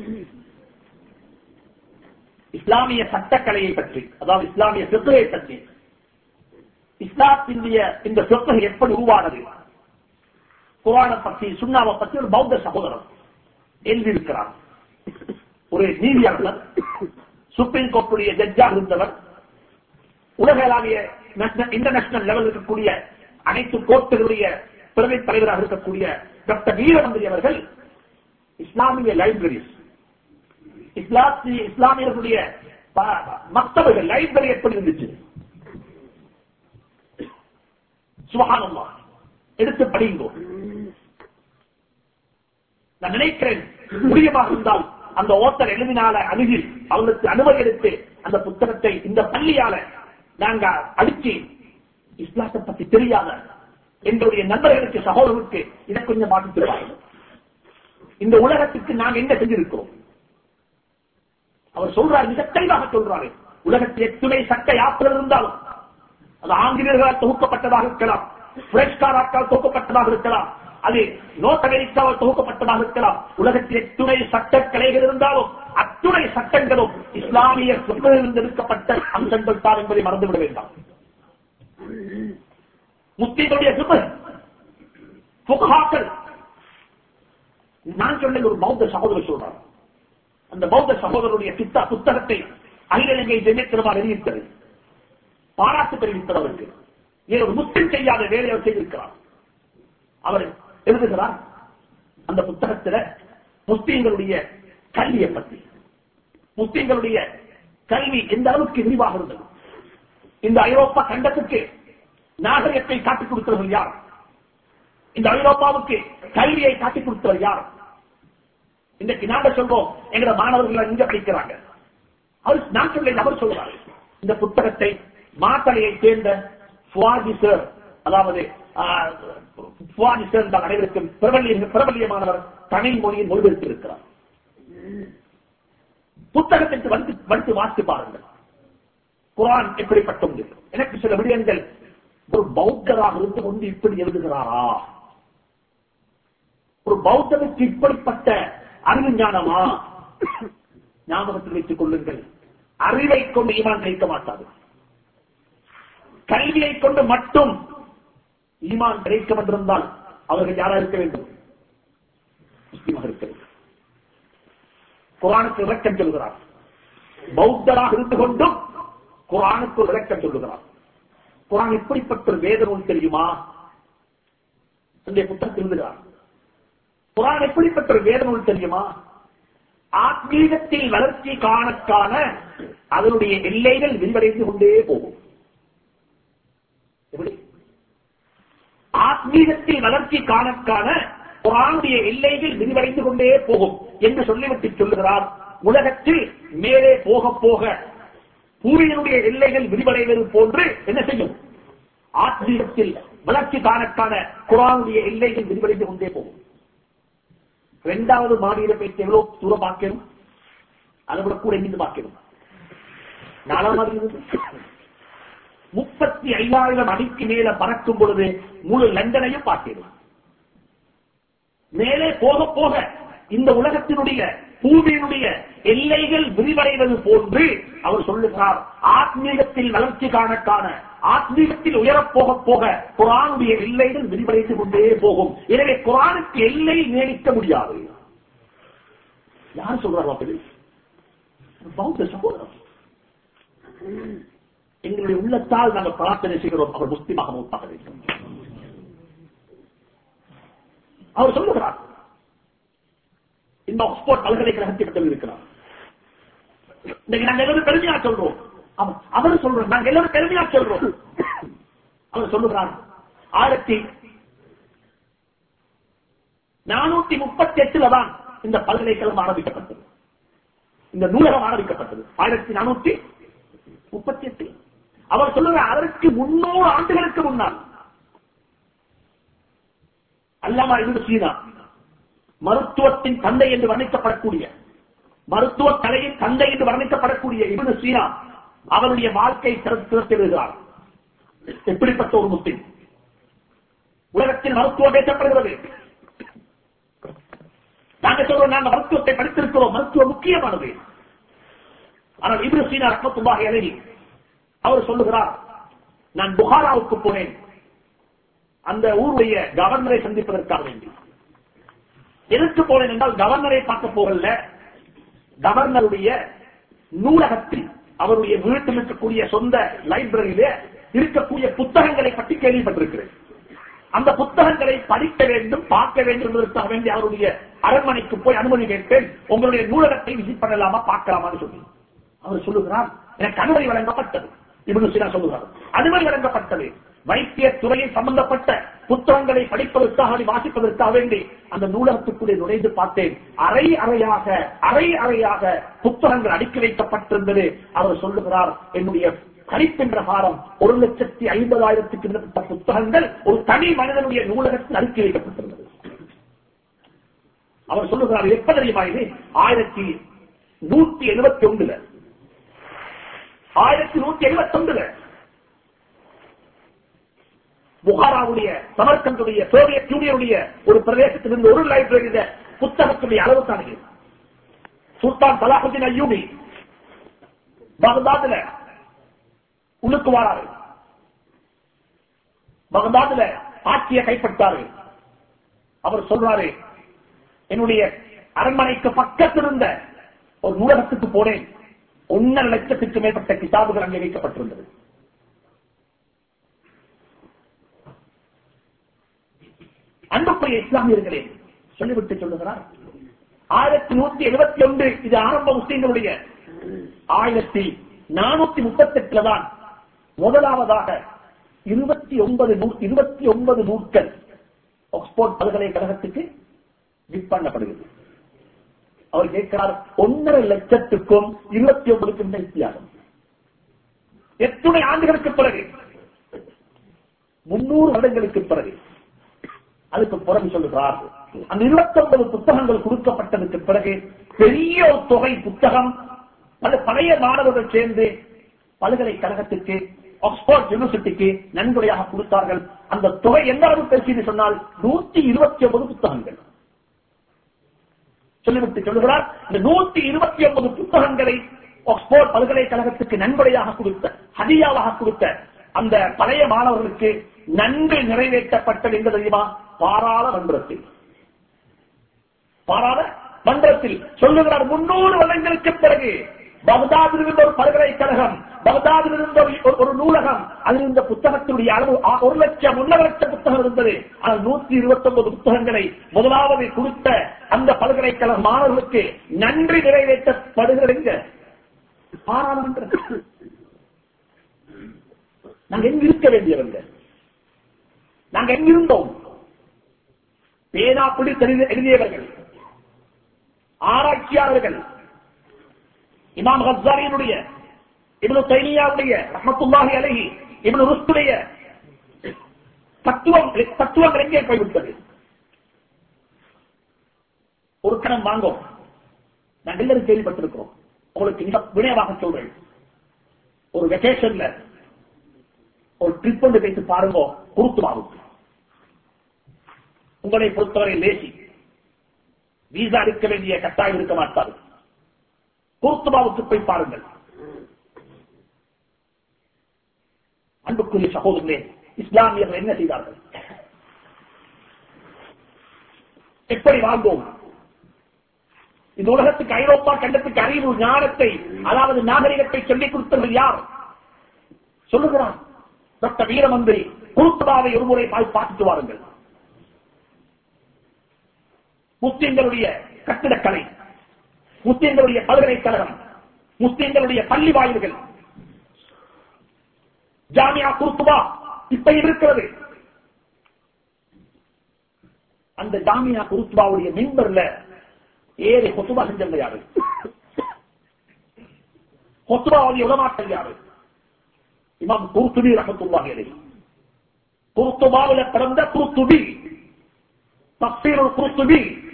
இஸ்லாமிய சட்டக்கலையை பற்றி அதாவது இஸ்லாமிய சொத்துகளை பற்றி இஸ்லாத்தினுடைய இந்த சொத்து எப்படி உருவானது? குரானை பற்றி சுண்ணாவை பற்றி ஒரு பௌத்த சகோதரர் எழுதியிருக்கிறார். ஒரு நீதியாளர் சுப்ரீம் கோர்ட்டுடைய ஜட்ஜாக இருந்தவர் உலகளாவிய இன்டர்நேஷனல் லெவல் இருக்கக்கூடிய அனைத்து கோர்ட்டுகளுடைய பிரதி தலைவராக இருக்கக்கூடிய டாக்டர் வீரமந்திரி அவர்கள் இஸ்லாமிய லைப்ரரிஸ் இஸ்லாமிய இஸ்லாமியர்களுடைய மக்தவர்கள் லைப்ரரி எப்படி இருந்துச்சு? சுபஹானல்லா எடுத்து படியுங்கோ. நான் நினைக்கிறேன் முடியமாக இருந்தால் அந்த ஓட்டர் எழுதினால அணுகி அவங்களுக்கு அனுமதி எடுத்து அந்த புத்தகத்தை இந்த பள்ளியால நாங்க அடிச்சு இஸ்லாத்தை பத்தி தெரியாத எங்களுடைய நண்பர்களுக்கு சகோதரருக்கு இதை கொஞ்சம் மாற்றித்துவாங்க இந்த உலகத்துக்கு நாங்க என்ன செஞ்சிருக்கிறோம் அவர் சொல்றார் மிக தெளிவாக சொல்றாரு. உலகத்தில் எத்துணை சட்ட யாத்திரை இருந்தாலும் அது ஆங்கிலேயர்களால் தொகுக்கப்பட்டதாக இருக்கலாம். பிரெஞ்சுக்காராக்கால் தொகுக்கப்பட்டதாக இருக்கலாம். அது நோர்த் அமெரிக்காவால் தொகுக்கப்பட்டதாக இருக்கலாம். உலகத்தில் எத்துணை சட்டக்கலைகள் இருந்தாலும் அத்துணை சட்டங்களும் இஸ்லாமிய சொற்களிலிருந்து எடுக்கப்பட்ட அம்சங்கள் தான் என்பதை மறந்துவிட வேண்டாம். முஸ்லீம்களுடைய சுபர் புகாக்கள் நான் சொன்ன ஒரு பௌத்த சகோதரர் சொல்றார். அந்த பௌத்த சகோதரருடைய பித்தா புத்தகத்தை அகில இலங்கை ஜெமித்திரமாக வெளியிட்டது. பாராட்டு தெரிவித்தது அவருக்கு. ஒரு முஸ்லிம் செய்யாத வேலையை அவர் செய்திருக்கிறார். அவர் எழுதுகிறார் அந்த புத்தகத்துல முஸ்லீம்களுடைய கல்வியை பற்றி. முஸ்லீம்களுடைய கல்வி எந்த அளவுக்கு விரிவாக இருந்தது? இந்த ஐரோப்பா கண்டத்துக்கு நாகரிகத்தை காட்டிக் கொடுத்தவர்கள் யார்? இந்த ஐரோப்பாவுக்கு கல்வியை காட்டிக் கொடுத்தவர் யார்? இன்றைக்கு நாங்க சொல்றோம் எங்க மாணவர்கள் இங்க படிக்கிறாங்க. அவர் நான் சொல்ல அவர் சொல்றாரு. இந்த புத்தகத்தை மாத்தளையை சேர்ந்த சுவாஜி சார் அதாவது சுவாஜி சார் அனைவருக்கும் பிரபல்யமானவர் தமிழ் மொழியில் மொழிபெயர்த்திருக்கிறார். புத்தகத்திற்கு வந்து வந்து வாசித்து பாருங்கள். குரான் எப்படிப்பட்டது எனக்கு சில விடயங்கள் ஒரு பௌத்தராக இருந்து கொண்டு இப்படி எழுதுகிறாரா? ஒரு பௌத்தனுக்கு இப்படிப்பட்ட அறிவு ஞானமா? ஞாபகத்தில் வைத்துக் கொள்ளுங்கள். அறிவை கொண்டு ஈமான் கிடைக்க மாட்டார்கள். கல்வியை கொண்டு மட்டும் ஈமான் கிடைக்கப்பட்டிருந்தால் அவர்கள் யாரா இருக்க வேண்டும்? முஸ்லீமாக இருக்க வேண்டும். குரானுக்கு விளக்கம் சொல்கிறார். பௌத்தராக இருந்து கொண்டும் குரானுக்கு ஒரு விளக்கம் சொல்லுகிறார் குரான் எப்படிப்பட்ட ஒரு வேத நூல் தெரியுமா? புத்தகத்தில் எழுதுகிறார். குரான் எப்படிப்பட்ட ஒரு வேத நூல் தெரியுமா? ஆத்மீகத்தில் வளர்ச்சி காணக்கான அதனுடைய எல்லைகள் விரிவடைந்து கொண்டே போகும். ஆத்மீகத்தில் வளர்ச்சி காணக்கான குரானுடைய எல்லைகள் விரிவடைந்து கொண்டே போகும் என்று சொல்லிவிட்டு சொல்லுகிறார். உலகத்தில் மேலே போக போக பூமியினுடைய எல்லைகள் விரிவடைவது போன்று என்ன செய்யும்? ஆத்மீகத்தில் வளர்ச்சி காணக்கான குரானுடைய எல்லைகள் விரிவடைந்து கொண்டே போகும். இரண்டாவது மாநில பேச்சு எவ்வளவு தூரம் பார்க்கணும்? அதை விட கூட எங்கிருந்து பார்க்கணும் நாலாம் மாதிரி முப்பத்தி ஐயாயிரம் அடிக்கு மேல பறக்கும் பொழுது முழு லண்டனையும் பார்த்திடலாம். மேலே போக போக இந்த உலகத்தினுடைய பூமியினுடைய எல்லைகள் விரிவடைவது போன்று அவர் சொல்லுகிறார் ஆத்மீகத்தில் வளர்ச்சி காணக்கான ஆத்மீகத்தில் உயரப் போக போக குரானுடைய எல்லைகள் விரிவடைந்து கொண்டே போகும். எனவே குரானுக்கு எல்லை நீடிக்க முடியாது. யார் சொல்றாரு அப்படி பௌத்த சகோதரம் எங்களுடைய உள்ளத்தால் நாங்கள் பிரார்த்தனை செய்கிறோம். அவர் முஸ்லிமாக மூத்தாக வேண்டும் அவர் சொல்லுகிறார். இந்த ஆக்ஸ்போர்ட் பல்கலைக்கழகத்தை பற்றி இருக்கிறார். இன்னைக்கு நாங்க எல்லாரும் பெருமையா சொல்றோம். அவர் அவர் சொல்றோம் நாங்க எல்லாரும் பெருமையா சொல்றோம். அவர் சொல்லுகிறார் ஆயிரத்தி நானூத்தி முப்பத்தி எட்டுல தான் இந்த பல்கலைக்கழகம் ஆரம்பிக்கப்பட்டது. இந்த நூலகம் ஆரம்பிக்கப்பட்டது. ஆயிரத்தி நானூத்தி முப்பத்தி எட்டு அவர் சொல்லுங்க அதற்கு முன்னூறு ஆண்டுகளுக்கு முன்னால். அல்லாமா இருந்து சீனா மருத்துவத்தின் தந்தை என்று வர்ணிக்கப்படக்கூடிய மருத்துவ கலையின் தந்தை என்று வர்ணிக்கப்படக்கூடிய இவனு சீனா அவருடைய வாழ்க்கை திறத்திருக்கிறார் எப்படிப்பட்ட ஒரு முஸ்லிம்? உலகத்தில் மருத்துவம் பேசப்படுகிறது. நாங்கள் சொல்றோம் நாங்கள் மருத்துவத்தை படித்திருக்கிறோம் மருத்துவம் முக்கியமானது. ஆனால் இவரு சீனா ரஹமத்துல்லாஹி அலைஹி அவர் சொல்லுகிறார் நான் புகாராவுக்கு போனேன். அந்த ஊருடைய கவர்னரை சந்திப்பதற்காக வேண்டி. எதற்கு போனேன் என்றால் கவர்னரை பார்க்க போகல கவர்னருடைய நூலகத்தில் அவருடைய வீட்டில் இருக்கக்கூடிய சொந்த லைப்ரரியில இருக்கக்கூடிய புத்தகங்களை பற்றி கேள்விப்பட்டிருக்கிறேன். அந்த புத்தகங்களை படிக்க வேண்டும் பார்க்க வேண்டும் என்பதற்காக வேண்டி அவருடைய அரண்மனைக்கு போய் அனுமதி கேட்டேன். உங்களுடைய நூலகத்தை விசிட் பண்ணலாமா பார்க்கலாமான்னு சொல்லி. அவர் சொல்லுகிறார் எனக்கு அனுமதி வழங்கப்பட்டது. இவனு சீனா சொல்லுகிறார். அனுமதி வழங்கப்பட்டது. வைத்திய துறையில் சம்பந்தப்பட்ட புத்தகங்களை படிப்பதற்காக வாசிப்பதற்காக வேண்டி அந்த நூலகத்துக்குள்ளே நுழைந்து பார்த்தேன். அரை அறையாக அரை அறையாக புத்தகங்கள் அடுக்கி வைக்கப்பட்டிருந்தது. அவர் சொல்லுகிறார் என்னுடைய கணிப்பின் பிரகாரம் ஒரு லட்சத்தி ஐம்பதாயிரத்துக்கு மேற்பட்ட புத்தகங்கள் ஒரு தனி மனிதனுடைய நூலகத்தில் அடுக்கி வைக்கப்பட்டிருந்தது. அவர் சொல்லுகிறார் எப்ப தெரியுமா இது? ஆயிரத்தி நூத்தி எழுபத்தி ஒன்றுல ஆயிரத்தி நூத்தி எழுபத்தி ஒன்றுல புகாராவுடைய சமர்கந்துடைய சோவியத் யூனியனுடைய ஒரு பிரதேசத்திலிருந்து ஒரு லைப்ரரியில புத்தகத்துடைய அளவு தானே சுல்தான் சலாஹுதீன் ஐயூபி பகதாதுல உள்ளுக்கு வாராரு. பகதாதுல ஆட்சியை கைப்பற்றாரு. அவர் சொல்றாரு என்னுடைய அரண்மனைக்கு பக்கத்தில் இருந்த ஒரு நூலகத்துக்கு போனேன். ஒன்னரை லட்சத்துக்கு மேற்பட்ட கிதாபுகள் அங்கே வைக்கப்பட்டிருந்தது. அன்புக்குரிய இஸ்லாமியர்களே சொல்லிவிட்டு சொல்லுகிறார். ஆயிரத்தி நூத்தி எழுபத்தி ஒன்று இது ஆரம்ப முஸ்லீம்களுடைய ஆயிரத்தி நானூத்தி முப்பத்தி எட்டுல தான் முதலாவதாக இருபத்தி ஒன்பது இருபத்தி ஒன்பது நூட்கள் ஆக்ஸ்போர்ட் பல்கலைக்கழகத்துக்கு விற்பனப்படுகிறது அவர் கேட்கிறார் ஒன்றரை லட்சத்துக்கும் இருபத்தி ஒன்பதுக்கும் வித்தியாசம்? எத்தனை ஆண்டுகளுக்கு பிறகு? முன்னூறு வருடங்களுக்கு பிறகு. அதுக்கு பிறகு சொல்லுகிறார் அந்த இருபத்தி ஒன்பது புத்தகங்கள் கொடுக்கப்பட்டதுக்கு பிறகு பெரிய ஒரு தொகை புத்தகம் பல பழைய மாணவர்கள் சேர்ந்து பல்கலைக்கழகத்துக்கு ஆக்ஸ்போர்ட் யூனிவர்சிட்டிக்கு நன்கொடையாக கொடுத்தார்கள். அந்த தொகை எந்த அளவு பேசி சொன்னால் நூத்தி இருபத்தி ஒன்பது புத்தகங்கள். சொல்லிவிட்டு சொல்லுகிறார். இந்த நூத்தி இருபத்தி ஒன்பது புத்தகங்களை ஆக்ஸ்போர்ட் பல்கலைக்கழகத்துக்கு நன்கொடையாக கொடுத்த ஹதியாவாக கொடுத்த அந்த பழைய மாணவர்களுக்கு நன்கு நிறைவேற்றப்பட்டது என்று தெரியுமா? பாராளுமன்றத்தில் பாராள மன்றத்தில் சொல்லுகிறார் முன்னூறு வருடங்களுக்கு பிறகு பகதாதில் இருந்த ஒரு பல்கலைக்கழகம் பகதாதில் இருந்த ஒரு- ஒரு நூலகம் அதில் இருந்த புத்தகத்தினுடைய அளவு ஆ- ஒரு லட்சம் ஒன்றரை லட்சம் புத்தகம் இருந்தது. ஆனால் நூத்தி இருபத்தி ஒன்பது புத்தகங்களை முதலாவது கொடுத்த அந்த பல்கலைக்கழக மாணவர்களுக்கு நன்றி நிறைவேற்றப்படுகிறது எங்க நாங்க எங்க இருக்க வேண்டியவங்க? நாங்க எங்கிருந்தோம் பேனா பிடித்து எழுதியவர்கள் ஆராய்ச்சியாளர்கள் இமாம் ஹஸ்ஸாரியினுடைய இவனு தைனியாவுடைய ரஹ்மத்துல்லாஹி அலைஹி இவனு ருஸ்துடைய தத்துவம் தத்துவங்கள் எங்கே போய்விட்டது? ஒரு கணம் வாங்கும். நாங்கள் எல்லாரும் கேள்விப்பட்டிருக்கிறோம். உங்களுக்கு மிக வினயமாக சொல்றேன். ஒரு வெக்கேஷன்ல ஒரு ட்ரிப் ஒன்று பேசி பாருங்க குருத்துமாவுக்கு உங்களை பொறுத்தவரை லேசி. வீசா இருக்க வேண்டிய கட்டாயம் இருக்க மாட்டாது. குருத்துமாவுக்கு போய் பாருங்கள். அன்புக்குரிய சகோதரர்களே இஸ்லாமியர்கள் என்ன செய்தார்கள்? எப்படி வாழ்ந்தோம்? இந்த உலகத்துக்கு ஐரோப்பா கண்டத்துக்கு அறிவு ஞானத்தை அதாவது நாகரிகத்தை சொல்லிக் கொடுத்தவர்கள் யார்? சொல்லுகிறான் டாக்டர் வீரமந்திரி குருத்துவாவை ஒருமுறை பார்த்துட்டு வாருங்கள். முஸ்லிம்களுடைய கட்டிடக்கலை முஸ்லிம்களுடைய பல்கலைக்கழகம் முஸ்லிம்களுடைய பள்ளி வாயில்கள். ஜாமியா குருத்துவா இப்ப இருக்கிறது. அந்த ஜாமியா குருத்துவாவுடைய மின்பர்ல ஏறி கொத்துபா செஞ்சவங்க யாரு? கொத்துபாவுடைய உலமாக்கள் யாரு? இமாம் குருத்துபி ரஹத்துல்லாஹி அலைஹி. குருத்துபாவில பிறந்த குருத்துபி தப்சீருல் குருத்துபி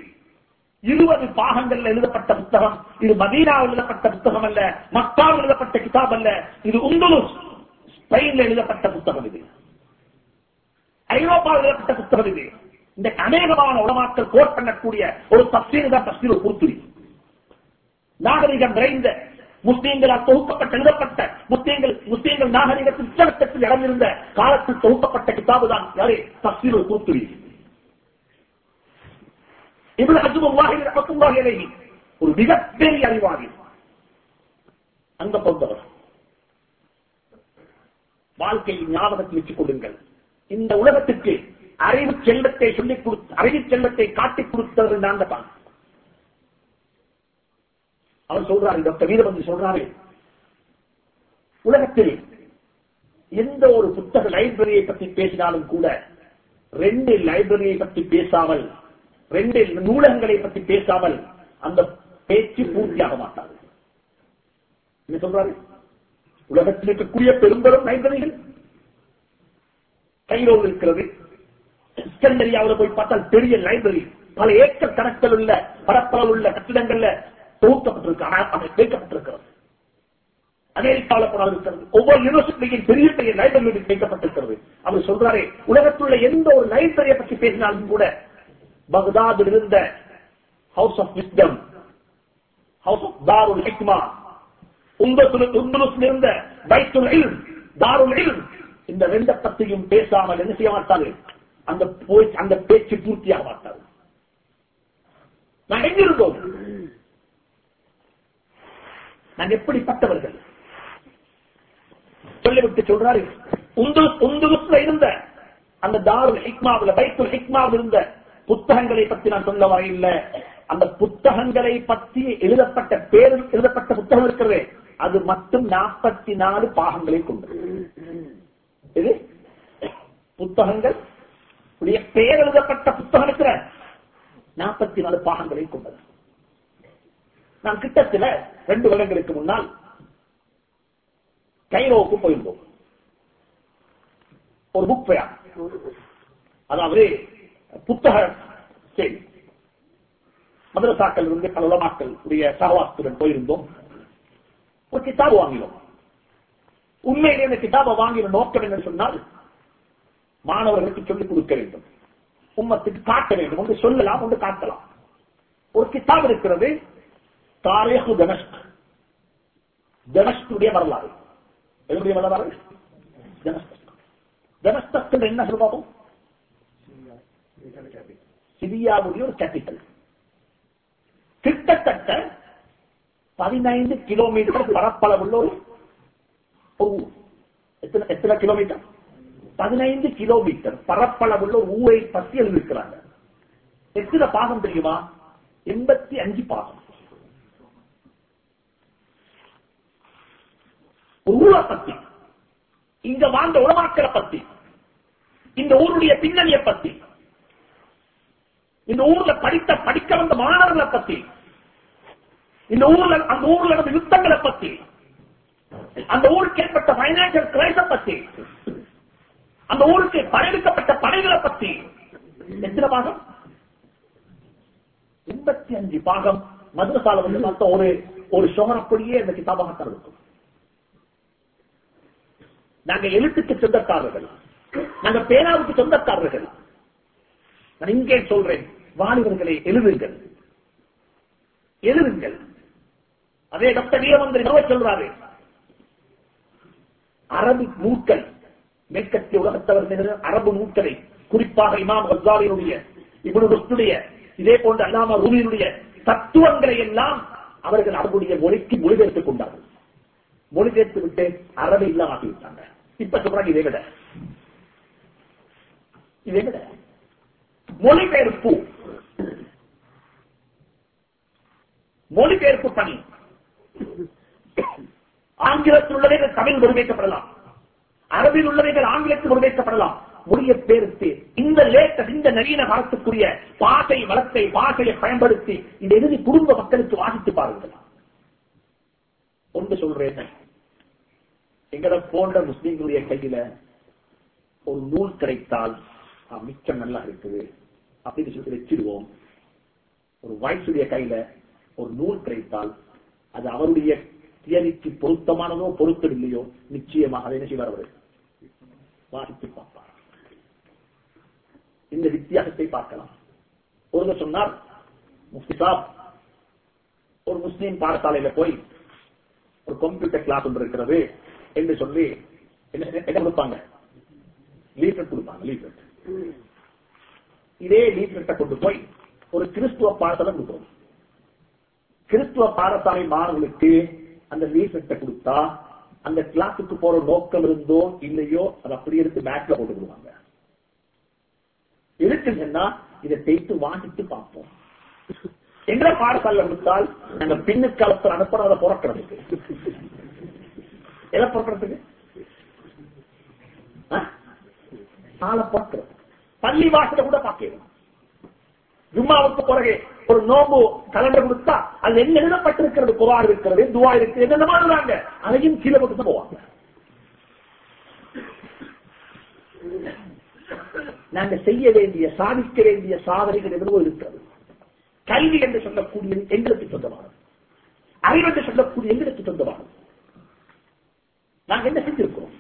இருபது பாகங்கள்ல எழுதப்பட்ட புத்தகம். இது மதீனாவில் எழுதப்பட்ட புத்தகம் அல்ல மக்காவில் எழுதப்பட்ட கிதாப் அல்ல இது உங்களும் ஸ்பெயின்ல எழுதப்பட்ட புத்தகம் இது. ஐரோப்பாவில் எழுதப்பட்ட புத்தகம் இது. இந்த அநேகமான உலமாக்கள் கோட் பண்ணக்கூடிய ஒரு தப்சீர் தான் தப்சீர் குருத்துரி நாகரிகம் நிறைந்த முஸ்லீம்களால் தொகுக்கப்பட்ட எழுதப்பட்ட முஸ்லீம்கள் முஸ்லீம்கள் நாகரிகத்தில் உச்சகட்டத்தில் இடமிருந்த காலத்தில் தொகுக்கப்பட்ட கிதாபு தான் யாரே? தப்சீர் குருத்துரி இவ்வளவு அஜுமுல்லாஹி ரஹமத்துல்லாஹி அலைஹி ஒரு மிகப்பெரிய அறிவாளி. அங்க பொறுத்தவர் வாழ்க்கையை ஞாபகத்தில் வச்சுக் கொள்ளுங்கள். இந்த உலகத்துக்கு அறிவு செல்வத்தை சொல்லிக் கொடுத்து அறிவு செல்வத்தை காட்டிக் கொடுத்தவர் நாங்க தான் அவர் சொல்றாரு டாக்டர் வீரபந்தி சொல்றாரு உலகத்தில் எந்த ஒரு புத்தக லைப்ரரியை பற்றி பேசினாலும் கூட ரெண்டு லைப்ரரியை பற்றி பேசாமல் ரெண்டு நூலகங்களை பற்றி பேசாமல் அந்த பேச்சு பூர்த்தியாக மாட்டாது என்ன சொல்றாரு? உலகத்தில் இருக்கக்கூடிய பெரும்பெரும் லைப்ரரிகள் கைரோவில் இருக்கிறது. இஸ்கண்டரியாவில் போய் பார்த்தால் பெரிய லைப்ரரி. பல ஏக்கர் கணக்கில் உள்ள பரப்பளவு உள்ள கட்டிடங்கள்ல தொகுக்கப்பட்டிருக்கு. ஆனால் அவை வைக்கப்பட்டிருக்கிறது. அமெரிக்காவில் போனால் இருக்கிறது. ஒவ்வொரு யூனிவர்சிட்டியும் பெரிய பெரிய லைப்ரரி வைக்கப்பட்டிருக்கிறது. அவர் சொல்றாரு உலகத்துள்ள எந்த ஒரு லைப்ரரியை பற்றி பேசினாலும் கூட பகதாதில் இருந்த house of wisdom house of Darul Hikma உங்களுத்தில் இருந்த பைத்துல் இல் தாருல் இல் இந்த ரெண்ட பத்தியும் பேசாமல் என்ன செய்ய மாட்டாரு அந்த போய் அந்த பேச்சு பூர்த்தியாக மாட்டாரு நான் எங்க நான் எப்படிப்பட்டவர்கள்? சொல்லிவிட்டு சொல்றாரு. உந்துகுத்துல இருந்த அந்த தாருல் ஹிக்மாவில் பைத்துல் ஹிக்மாவில் இருந்த புத்தகங்களை பத்தி நான் சொல்ல வரையில்லை. அந்த புத்தகங்களை பற்றி எழுதப்பட்ட பேர் எழுதப்பட்ட புத்தகம் இருக்கிறது அது மட்டும் நாற்பத்தி நாலு பாகங்களை கொண்டு இது புத்தகங்கள் உடைய பெயர் எழுதப்பட்ட புத்தகம் இருக்கிற நாற்பத்தி நாலு பாகங்களை கொண்டது. நான் கிட்டத்தில் ரெண்டு வருடங்களுக்கு முன்னால் கைரோவுக்கு போயிருந்தோம். ஒரு புக் ஃபேர் அதாவது புத்தக செய்தி மதுரசாக்கள் இருந்து பல உலமாக்கள் உடைய சகவாசத்துடன் போயிருந்தோம். ஒரு கிதாபு வாங்கினோம். உண்மையிலே இந்த கிதாபை வாங்கின நோக்கம் என்னன்னு சொன்னால் மாணவர்களுக்கு சொல்லிக் கொடுக்க வேண்டும். உம்மத்துக்கு காட்ட வேண்டும். ஒன்று சொல்லலாம் ஒன்று காட்டலாம். ஒரு கிதாப் இருக்கிறது தாரேஹு தனஸ்க் தனஸ்குடைய வரலாறு. எதனுடைய வரலாறு? தனஸ்தக் என்ன சொல்லுவோம் சிரியாவுடைய ஒரு கேபிட்டல் கிட்டத்தட்ட பதினைந்து கிலோமீட்டர் பரப்பளவுள்ள ஒரு ஊர். எத்தனை எத்தனை கிலோமீட்டர் பதினைந்து கிலோமீட்டர் பரப்பளவுள்ள ஊரை பற்றி எழுதியிருக்கிறாங்க. எத்தனை பாகம் தெரியுமா? எண்பத்தி அஞ்சு பாகம். ஊரை பத்தி இங்க வாழ்ந்த உலமாக்களை பத்தி இந்த ஊருடைய பின்னணியை பத்தி இந்த ஊர்ல படித்த படிக்க வந்த மாணவர்களை பத்தி இந்த ஊர்ல அந்த ஊர்ல நடந்த யுத்தங்களை பத்தி அந்த ஊருக்கு ஏற்பட்ட பைனான்சியல் கிரைஸ பத்தி அந்த ஊருக்கு படையெடுக்கப்பட்ட படைகளை பத்தி எத்தனை பாகம்? எண்பத்தி அஞ்சு பாகம். மதுரசால வந்து பார்த்தா ஒரு ஒரு சோகரப்படியே இந்த கிதாபாகத்தான் இருக்கும் நாங்க எழுத்துக்கு சொந்தக்காரர்கள். நாங்க பேனாவுக்கு சொந்தக்காரர்கள். நான் இங்கே சொல்றேன். வாலிபர்களை எழுதுங்கள். எழுதுங்கள். அதே டாக்டர் வீரமந்திரி சொல்றாரு. அரபி நூக்கள் மேற்கத்திய உலகத்தவர் அரபு நூட்களை குறிப்பாக இமாம் ஹசாரியுடைய இவனுடைய இதே போன்ற அல்லாம ரூமியினுடைய தத்துவங்களை எல்லாம் அவர்கள் அரபுடைய மொழிக்கு மொழிபெயர்த்துக் கொண்டார்கள். மொழிபெயர்த்து விட்டு அரபு இல்லாம இப்ப சொல்றாங்க இதை விட. இதை விட. மொழிபெயர்ப்பு. மொழிபெயர்ப்பு பணி. ஆங்கிலத்தில் உள்ளவைகள் தமிழ் மொழிபெயர்க்கப்படலாம். அரபில் உள்ளவைகள் ஆங்கிலத்தில் மொழிபெயர்க்கப்படலாம் மொழிய பேருக்கு இந்த லேட்ட இந்த நவீன காலத்துக்குரிய பாசை வளத்தை பாசையை பயன்படுத்தி இந்த இறுதி குடும்ப மக்களுக்கு வாசித்து பாருங்கள். ஒன்று சொல்றேன். எங்களை போன்ற முஸ்லீம்களுடைய கையில ஒரு நூல் கிடைத்தால் மிச்சம் நல்லா இருக்குது. அப்படின்னு சொல்லி வச்சிருவோம் ஒரு வயசுடைய கையில ஒரு நூல் கிடைத்தால் அது அவருடைய தியரிக்கு பொருத்தமானதோ பொருத்தம் இல்லையோ நிச்சயமாக அதை என்ன செய்வார் அவர்? வாசித்து பார்ப்பார். இந்த வித்தியாசத்தை பார்க்கலாம். ஒருவர் சொன்னார் முஃப்தி சாப் ஒரு முஸ்லீம் பாடசாலையில போய் ஒரு கம்ப்யூட்டர் கிளாஸ் ஒன்று இருக்கிறது என்று சொல்லி என்ன கொடுப்பாங்க? லீஃபெட் கொடுப்பாங்க லீஃபெட் இதே லீஃபெட்டை கொண்டு போய் ஒரு கிறிஸ்துவ பாடசாலை கொடுக்கிறோம் கிறிஸ்துவ பாடசாலை மாணவர்களுக்கு அந்த லீஃபெட்டை கொடுத்தா அந்த கிளாஸுக்கு போற நோக்கம் இருந்தோ இல்லையோ அது அப்படியே எடுத்து மேட்ல போட்டு கொடுவாங்க இருக்குன்னா இதை தேய்த்து வாங்கிட்டு பார்ப்போம். என்ற பாடசாலை கொடுத்தால் நாங்க பின்னு காலத்தில் அதை புறக்கிறதுக்கு. எதை புறக்கிறதுக்கு? ஆளை புறக்கிறது பள்ளி வாசல கூட பார்க்கலாம் ஜும்மாவுக்கு பிறகு ஒரு நோம்பு கலண்டர் கொடுத்தா அது என்ன எழுதப்பட்டிருக்கிறது? குரான் இருக்கிறது துவா இருக்கு என்னென்ன பண்ணுறாங்க அதையும் கீழே போட்டு போவாங்க. நாங்க செய்ய வேண்டிய சாதிக்க வேண்டிய சாதனைகள் எதுவோ இருக்கிறது. கல்வி என்று சொல்லக்கூடிய எங்களுக்கு சொந்தமானது. அறிவு என்று சொல்லக்கூடிய எங்களுக்கு சொந்தமானது. நாங்க என்ன செஞ்சிருக்கிறோம்?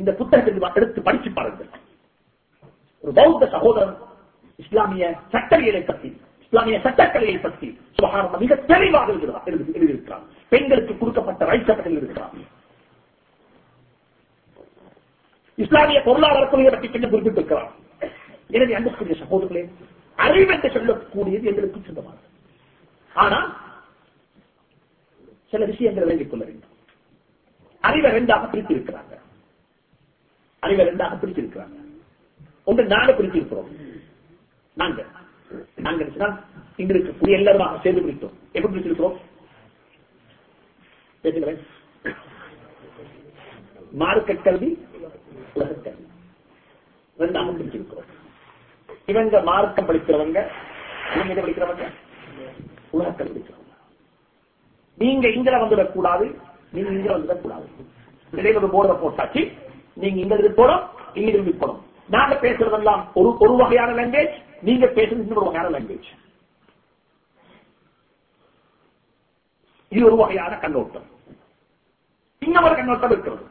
இந்த புத்தகத்தை எடுத்து படிச்சு பாருங்கள். ஒரு பௌத்த சகோதரன் இஸ்லாமிய சட்டவியலை பற்றி இஸ்லாமிய சட்டக்கலையை பற்றி சுகாதாரம் மிக தெளிவாக எழுதுகிறார் எழுதியிருக்கிறார். பெண்களுக்கு கொடுக்கப்பட்ட ரைட் சட்டத்தில் இருக்கிறார் இஸ்லாமிய பொருளாதார கொள்கை பற்றி கொஞ்சம் குறிப்பிட்டிருக்கிறார். எனவே அன்புக்குரிய சகோதரர்களே அறிவு என்று சொல்லக்கூடியது எங்களுக்கு சொந்தமானது. ஆனால் சில விஷயங்களை விளங்கிக் கொள்ள வேண்டும். அறிவை ரெண்டாக பிரித்திருக்கிறாங்க அறிவை ரெண்டாக பிரித்திருக்கிறாங்க ஒன்று நாங்க பிரித்திருக்கிறோம். நாங்க. நாங்க இங்க இருக்கக்கூடிய எல்லாருமாக சேர்ந்து பிரித்தோம். எப்படி பிரித்திருக்கிறோம்? பேசுகிறேன் மார்க்க கல்வி உலக கல்வி. ரெண்டாக பிரிச்சிருக்கிறோம் இவங்க மார்க்கம் படிக்கிறவங்க நீங்க படிக்கிறவங்க? உலக படிக்கிறவங்க. நீங்க இங்க வந்துடக்கூடாது நீங்க இங்க வந்துடக்கூடாது இடையில ஒரு போர்டை போட்டாச்சு நீங்க இங்க இருந்து போறோம் இங்க இருந்து போறோம். நாங்க பேசுறதெல்லாம் ஒரு ஒரு வகையான லாங்குவேஜ் நீங்க பேசுறது இன்னொரு வகையான லாங்குவேஜ் இது ஒரு வகையான கண்ணோட்டம். இன்னொரு கண்ணோட்டம் இருக்கிறது.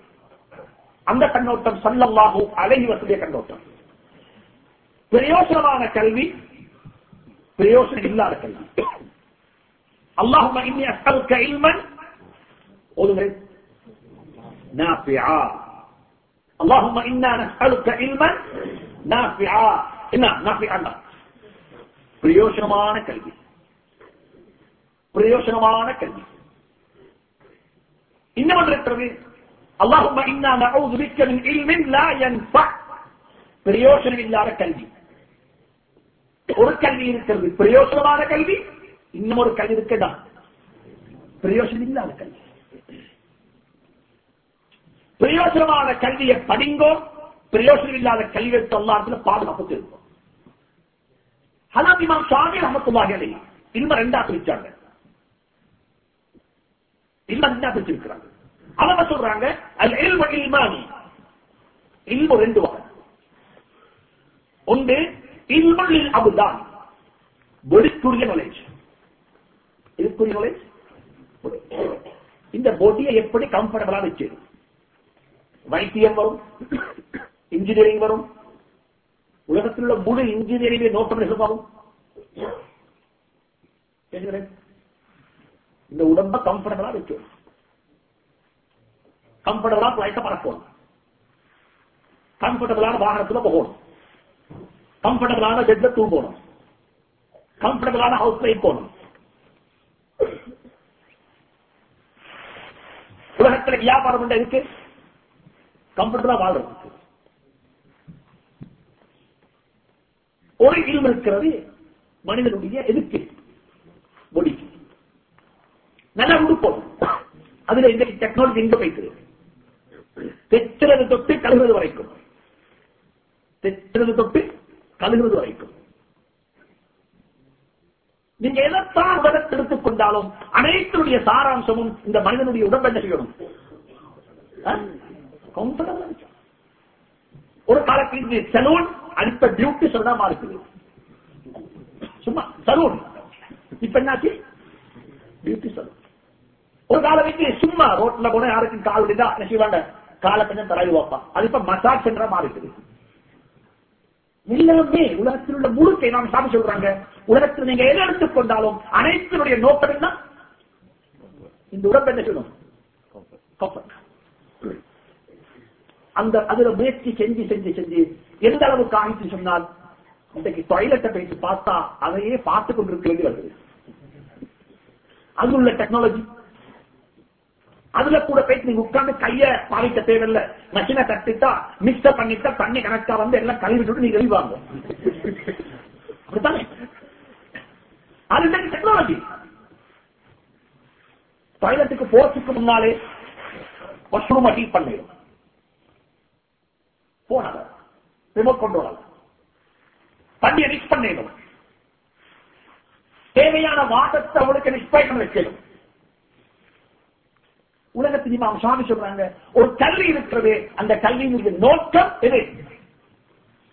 அந்த கண்ணோட்டம் சல்லல்லாஹு அழகி வசதிய கண்ணோட்டம். பிரயோசனமான கல்வி பிரயோசனம் இல்லாத கல்வி. அல்லாஹும் இன்னி அஸ்அலுக்க இல்மன் ஒரு நாஃபிஆ اللهم إنا نسألك علما نافعا என்ன நாஃபிஆ பிரயோசனமான கல்வி பிரயோசனமான கல்வி இன்னும் இருக்கிறது اللهم إنا نعوذ بك من علم لا ينفع பிரயோசனம் இல்லாத கல்வி ஒரு கல்வி இருக்கிறது பிரயோசனமான கல்வி இன்னும் ஒரு கல்வி இருக்குதா பிரயோசனம் இல்லாத கல்வி பிரயோசனமான கல்வியை படிங்கோ பிரயோசனம் இல்லாத கல்வியை சொல்லாத்துல பாதுகாப்பு இருக்கும் ஹலாபிமாம் சுவாமி ரஹமத்துல்லாஹி இன்னும் ரெண்டா பிரிச்சாங்க. இன்னும் ரெண்டா பிரிச்சிருக்கிறாங்க. அவங்க சொல்றாங்க? அது இல்மு இல்மானி. இல்மு ரெண்டு வகை. ஒன்று இல்முல் அபுதான். பொடிக்குரிய நாலேஜ் இதுக்குரிய நாலேஜ் இந்த பொடியை எப்படி கம்ஃபர்டபுளா வச்சு வைத்தியம் வரும் இன்ஜினியரிங் வரும். உலகத்தில் உள்ள முழு இன்ஜினியரிங் நோக்கம் நிகழ்வாகும் இந்த உடம்ப கம்ஃபர்டபுளா வச்சு கம்ஃபர்டபுளா பிளைட்ட பறக்கணும் கம்ஃபர்டபுளான வாகனத்துல போகணும். கம்ஃபர்டபுளான பெட்ல தூங்கணும். கம்ஃபர்டபுளான ஹவுஸ்ல போகணும் உலகத்துல வியாபாரம் இருக்கு? கம்ஃபர்டபுளா வாழ்றதுக்கு. ஒரு இல்மு இருக்கிறது மனிதனுடைய எதிர்ப்பு பொடிக்கு நல்லா உடுப்போம். அதுல இந்த டெக்னாலஜி எங்க போயிட்டு தெச்சுறது தொட்டு கழுகுறது வரைக்கும். தெச்சுறது தொட்டு கழுகுறது வரைக்கும். நீங்க எதைத்தான் உலகத்தை எடுத்துக் கொண்டாலும் அனைத்தினுடைய சாராம்சமும் இந்த மனிதனுடைய உடம்பை என்ன செய்யணும் இருக்கும். ஒரு காலத்தில் சலூன் அடுத்த பியூட்டி சொல்லமா இருக்குது சும்மா சலூன். இப்ப என்னாச்சு? Beauty salon. ஒரு கால வைத்து சும்மா ரோட்ல போன யாருக்கும் கால் விடுதா என்ன செய்வாங்க? கால கொஞ்சம் வைப்பான். அது இப்ப மசாஜ் சென்ற மாறிடுது எல்லாமே உலகத்தில் உள்ள முழுக்கை நாம் சாமி சொல்றாங்க. உலகத்தில் நீங்க எதை எடுத்துக்கொண்டாலும் அனைத்தினுடைய நோக்கம் என்ன? இந்த உடம்பு என்ன சொல்லும். அந்த அதுல முயற்சி செஞ்சு செஞ்சு செஞ்சு எந்த அளவுக்கு ஆகிட்டு சொன்னால் இன்றைக்கு டாய்லெட்டை போயிட்டு பார்த்தா அதையே பார்த்து கொண்டிருக்கிறது வருது அது உள்ள டெக்னாலஜி அதுல கூட போயிட்டு நீங்க உட்கார்ந்து கைய பாவிக்க தேவையில்ல. மஷினை கட்டிட்டா மிக்சர் பண்ணிட்டா தண்ணி கணக்கா வந்து எல்லாம் கழுவிட்டு நீங்க எழுவாங்க அப்படித்தானே? அது டெக்னாலஜி டாய்லெட்டுக்கு போறதுக்கு முன்னாலே வாஷ்ரூம் ஹீட் பண்ணிடும் போனாங்க ரிமோட் கண்ட்ரோல் தண்ணியை மிக்ஸ் பண்ணிடும் தேவையான வாட்டத்தை அவளுக்கு நிஸ்பை பண்ண வைக்கணும். உலகத்தில் இமாம் சாமி சொல்றாங்க ஒரு கல்வி இருக்கிறது அந்த கல்வியினுடைய நோக்கம் எது?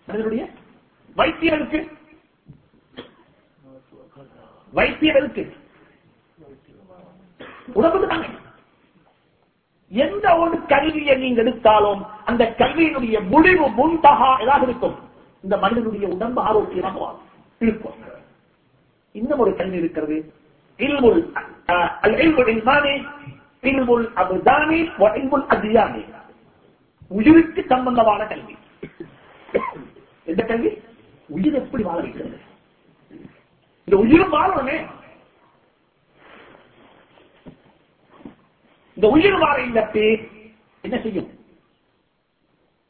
மனிதனுடைய வைத்தியம் வைத்தியர்களுக்கு வைத்தியம் உடம்புக்கு தானே. எந்த ஒரு கல்வியை நீங்க எடுத்தாலும் அந்த கல்வியினுடைய முடிவு முன்தகா ஏதாவது இருக்கும். இந்த மனிதனுடைய உடம்பு ஆரோக்கியமாக இருக்கும் இன்னும் ஒரு கல்வி இருக்கிறது. உயிருக்கு சம்பந்தமான கல்வி. எந்த கல்வி? உயிர் எப்படி வாழ வைக்கிறது? இந்த உயிர் வாழணுமே. இந்த உயிர் வாழ இல்லப்பே என்ன செய்யும்?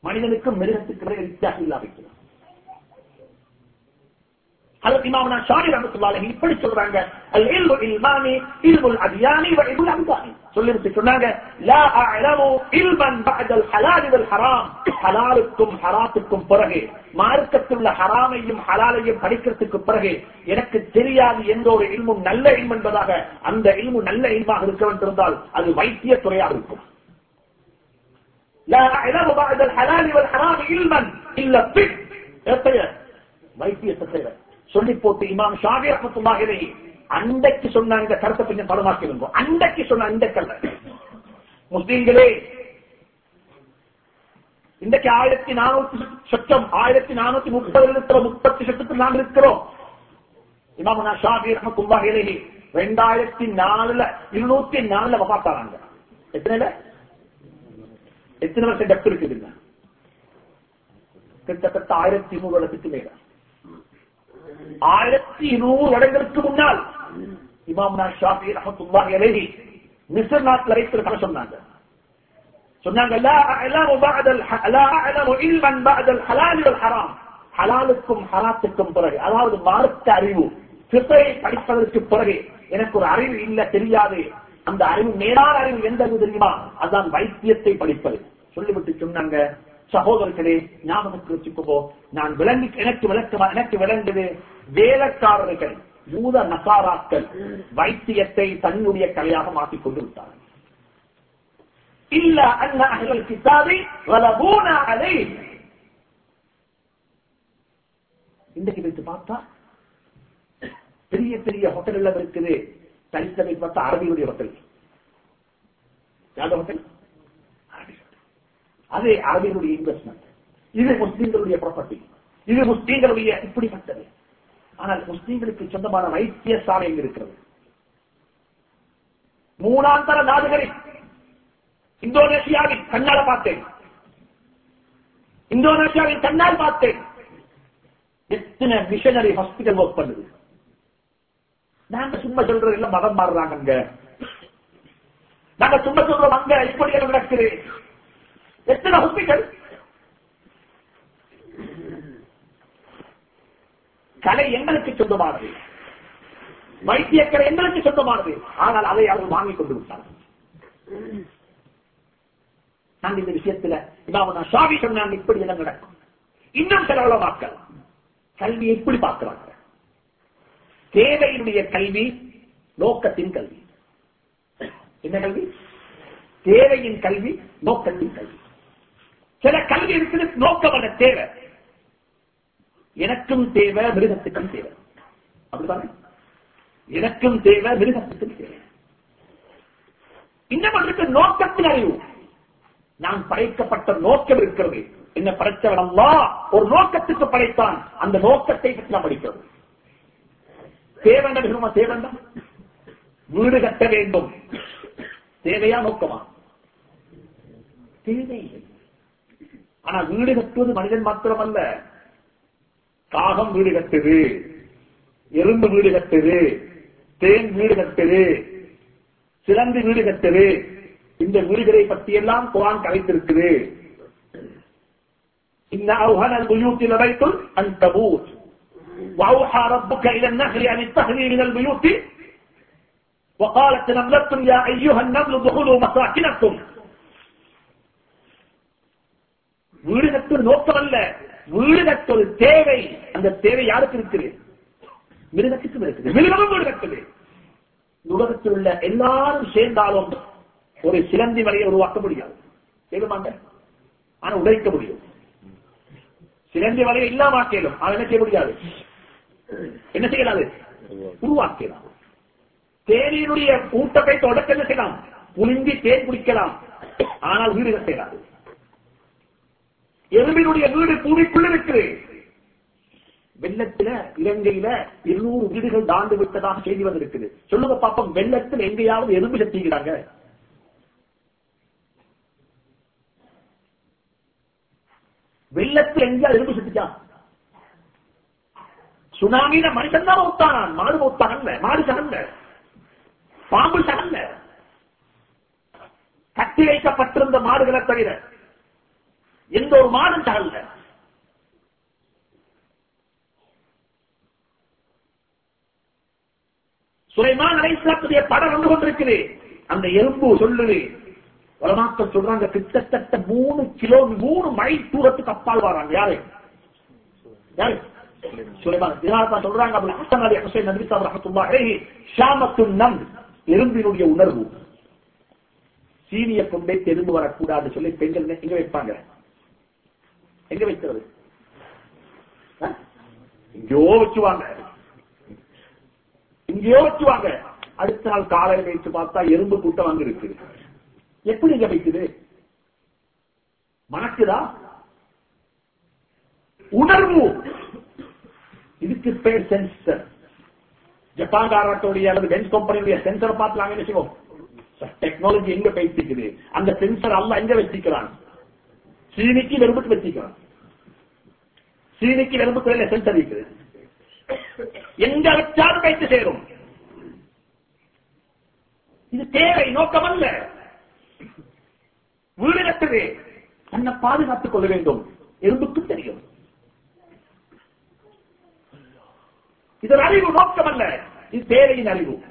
மனிதனுக்கும் மிருகத்துக்கு வித்தியாசம் இல்லாமல் அதற்கு இமாமனா ஷாரி ரஹமத்துல்லாஹி இப்படி சொல்றாங்க அல் இல்மு இல்மானி இல்முல் அத்யானி வ இல்முல் அம்தானி சொல்லிட்டு சொன்னாங்க லா அஅலமு இல்மன் பஅதல் ஹலால் வல் ஹராம் ஹலாலுக்கும் ஹராத்துக்கும் பிறகு மார்க்கத்தில் உள்ள ஹராமையும் ஹலாலையும் படிக்கிறதுக்கு பிறகு எனக்கு தெரியாது எந்த ஒரு இல்மும் நல்ல இல்மு என்பதாக அந்த இல்மு நல்ல இல்மாக இருக்க வேண்டியிருந்தால் அது வைத்திய துறையாக இருக்கும் لا أعلم بعد الحلال والحرام علما إلا الطب எத்தகைய வைத்தியத்தை தவிர சொல்லி போட்டு இமாம் ஷாபி ரஹமத்துல்லாஹி அண்டைக்கு சொன்ன இந்த கருத்தை கொஞ்சம் படமாக்கி இருந்தோம் அண்டைக்கு சொன்ன அண்டைக்கல்ல முஸ்லீம்களே இன்றைக்கு ஆயிரத்தி நானூத்தி சட்டம் ஆயிரத்தி நானூத்தி முப்பது இருக்கிற முப்பத்தி சட்டத்தில் நாங்கள் இருக்கிறோம். இமாமனா ஷாபி ரஹமத்துல்லாஹி ரெண்டாயிரத்தி நாலுல இருநூத்தி நாலுல வபாத்தாராங்க எத்தனைல எத்தனை வருஷம் டெப்த் இருக்குதுங்க கிட்டத்தட்ட ஆயிரத்தி நூறு வருஷத்துக்கு மேல. ஆயிரத்தி நூறு வருடங்களுக்கு முன்னால் இமாம்னா ஷாபி ரஹமத்துல்லாஹி அலைஹி மிஸ்ர் நாட்டில் வைத்து கதை சொன்னாங்க. சொன்னாங்க லா அஅலமு பஅதல் லா இல்மன் பஅதல் ஹலால் வல் ஹராம். ஹலாலுக்கும் ஹராத்துக்கும் பிறகு அதாவது மார்க்க அறிவு சிசை படிப்பதற்கு பிறகு எனக்கு ஒரு அறிவு இல்ல தெரியாது. அந்த அறிவு மேலான அறிவு எந்த அறிவு தெரியுமா? அதான் வைத்தியத்தை படிப்பது. சொல்லிவிட்டு சொன்னாங்க சகோதரர்களே ஞாபகத்தில் வச்சுக்கோ நான் விளங்கி எனக்கு விளக்க எனக்கு விளங்குது. வேலைக்காரர்கள் யூத நசாராக்கள் வைத்தியத்தை தன்னுடைய கலையாக மாற்றிக் கொண்டு விட்டார்கள். இல்ல அண்ணா அகல் கிதாபை வலபூன அலை. இன்றைக்கு வைத்து பார்த்தா பெரிய பெரிய ஹோட்டல் எல்லாம் இருக்குது. தனித்தனை பார்த்தா அரபியுடைய ஹோட்டல் யாத ஹோட்டல் அது அரபியனுடைய இன்வெஸ்ட்மெண்ட் இது முஸ்லீம்களுடைய ப்ராப்பர்ட்டி இது முஸ்லீம்களுடைய இப்படிப்பட்டது. ஆனால் முஸ்லீம்களுக்கு சொந்தமான வைத்தியசாலை எங்க இருக்கிறது? மூணாந்தர நாடுகளில். இந்தோனேஷியாவில் கண்ணால பார்த்தேன். இந்தோனேஷியாவில் கண்ணால் பார்த்தேன். எத்தனை மிஷனரி ஹாஸ்பிட்டல் ஒர்க் பண்ணுது? நாங்க சும்மா சொல்றது எல்லாம் மதம் மாறுறாங்க நாங்க சும்மா சொல்றோம் அங்க இப்படி நடக்குது. எத்தனை ஹாஸ்பிட்டல் கலை எங்களுக்கு சொந்தமானது. வைத்தியக்கலை எங்களுக்கு சொந்தமானது. ஆனால் அதை அவர்கள் வாங்கிக் கொண்டு விட்டார்கள். நான் இந்த விஷயத்துல இதாவது ஷாவி சொன்னான் இப்படி எல்லாம் நடக்கும்? இன்னும் சில உலமாக்கள் கல்வி எப்படி பார்க்கிறாங்க. தேவையினுடைய கல்வி நோக்கத்தின் கல்வி. என்ன கல்வி? தேவையின் கல்வி நோக்கத்தின் கல்வி. சில கல்வி இருக்குது நோக்கமான தேவை. எனக்கும் தேவை மிருகத்துக்கும் தேவை. அப்படித்தானே? எனக்கும் தேவை மிருகத்துக்கும் தேவை. இந்த மனிதனுக்கு நோக்கத்தின் அறிவு. நான் படைக்கப்பட்ட நோக்கம் இருக்கிறது. என்ன படைத்தவன் அல்லா ஒரு நோக்கத்துக்கு படைத்தான். அந்த நோக்கத்தை பற்றி நாம் படிக்கிறது தேவண்ட இருக்குமா தேவண்டம் வீடு கட்ட வேண்டும். தேவையா நோக்கமா? தேவை ஆனா வீடு கட்டுவது மனிதன் மாத்திரமல்ல காகம் வீடு கட்டுது எறும்பு வீடு கட்டுது தேன் வீடு கட்டுது சிலந்து வீடு கட்டுது இந்த வீடுகளை பற்றியெல்லாம் குரான் கலைத்திருக்குது إن أوهن البيوت لبيت العنكبوت وأوحى ربك إلى النحل أن اتخذي من البيوت وقالت نملة يا أيها النمل ادخلوا مساكنكم வீடு கட்டுவது நோக்கம் அல்ல வீடு கட்டுவது தேவை. அந்த தேவை யாருக்கு இருக்குது? மிருகத்துக்கும் இருக்குது. மிருகமும் வீடு கட்டுது உலகத்தில் உள்ள எல்லாரும் சேர்ந்தாலும் ஒரு சிலந்தி வரையை உருவாக்க முடியாது. செய்யமாங்க ஆனா உழைக்க முடியும். சிலந்தி வரையை கேளும் அதை என்ன செய்ய முடியாது? என்ன செய்யலாது உருவாக்கலாம். தேனியினுடைய கூட்டத்தை தொடக்க என்ன செய்யலாம்? புளிஞ்சி தேன் குடிக்கலாம். ஆனால் வீடு செய்யலாம்? எறும்பினுடைய வீடு பூமிக்குள்ள இருக்குது வெள்ளத்துல இலங்கையில இருநூறு வீடுகள் தாண்டு விட்டதாக செய்தி வந்திருக்குது. சொல்லுங்க பாப்போம் வெள்ளத்தில் எங்கேயாவது எறும்பு செத்திக்கிறாங்க? வெள்ளத்தில் எங்கேயாவது எறும்பு செத்துச்சா? சுனாமியில மனுஷன் தான் மௌத்தானான். மாடு மௌத்தானல்ல மாடு சகல்ல பாம்பு சகல்ல கட்டி வைக்கப்பட்டிருந்த மாடுகளை தவிர எந்த ஒரு மாடும் சகல்ல சுலைமான் அலைஸ்லாத்துடைய படம் வந்து கொண்டிருக்குது. அந்த எறும்பு சொல்லுது. வளமாக்கள் சொல்றாங்க கிட்டத்தட்ட மூணு கிலோ மூணு மைல் தூரத்துக்கு அப்பால் வராங்க. யாரு? யாரு? சொல்றாங்க நம் எறும்பினுடைய உணர்வு. சீனிய கொண்டே தெரும்பு வரக்கூடாது சொல்லி பெண்கள் எங்க வைப்பாங்க? எங்க வைக்கிறது? எங்கேயோ வச்சுவாங்க எங்கேயோ வச்சுவாங்க அடுத்த நாள் காலையில் வைத்து பார்த்தா எறும்பு கூட்டம் அங்க இருக்கு. எப்படி இங்க வைக்குது? மணக்குதா? உணர்வு. இதுக்கு பேர் சென்சர் ஜப்பான்காரத்துடைய அல்லது பென்ஸ் கம்பெனியுடைய சென்சர் பார்த்து நாங்க என்ன செய்வோம்? டெக்னாலஜி எங்க பேசிக்குது அந்த சென்சர் அல்ல எங்க வச்சிக்கிறான் சீனிக்கு வெறும்புக்கு வச்சிக்கிறான் சீனிக்கு வெறும்புக்கு எசன்ஸ் இருக்குது. எங்க வச்சாலும் வைத்து சேரும். இது தேவை நோக்கம் அல்ல. வீடு கட்டுது தன்னை பாதுகாத்துக் கொள்ள வேண்டும். எறும்புக்கும் தெரியும். இது அறிவு நோக்கம் அல்ல. இது தேவையின் அறிவு.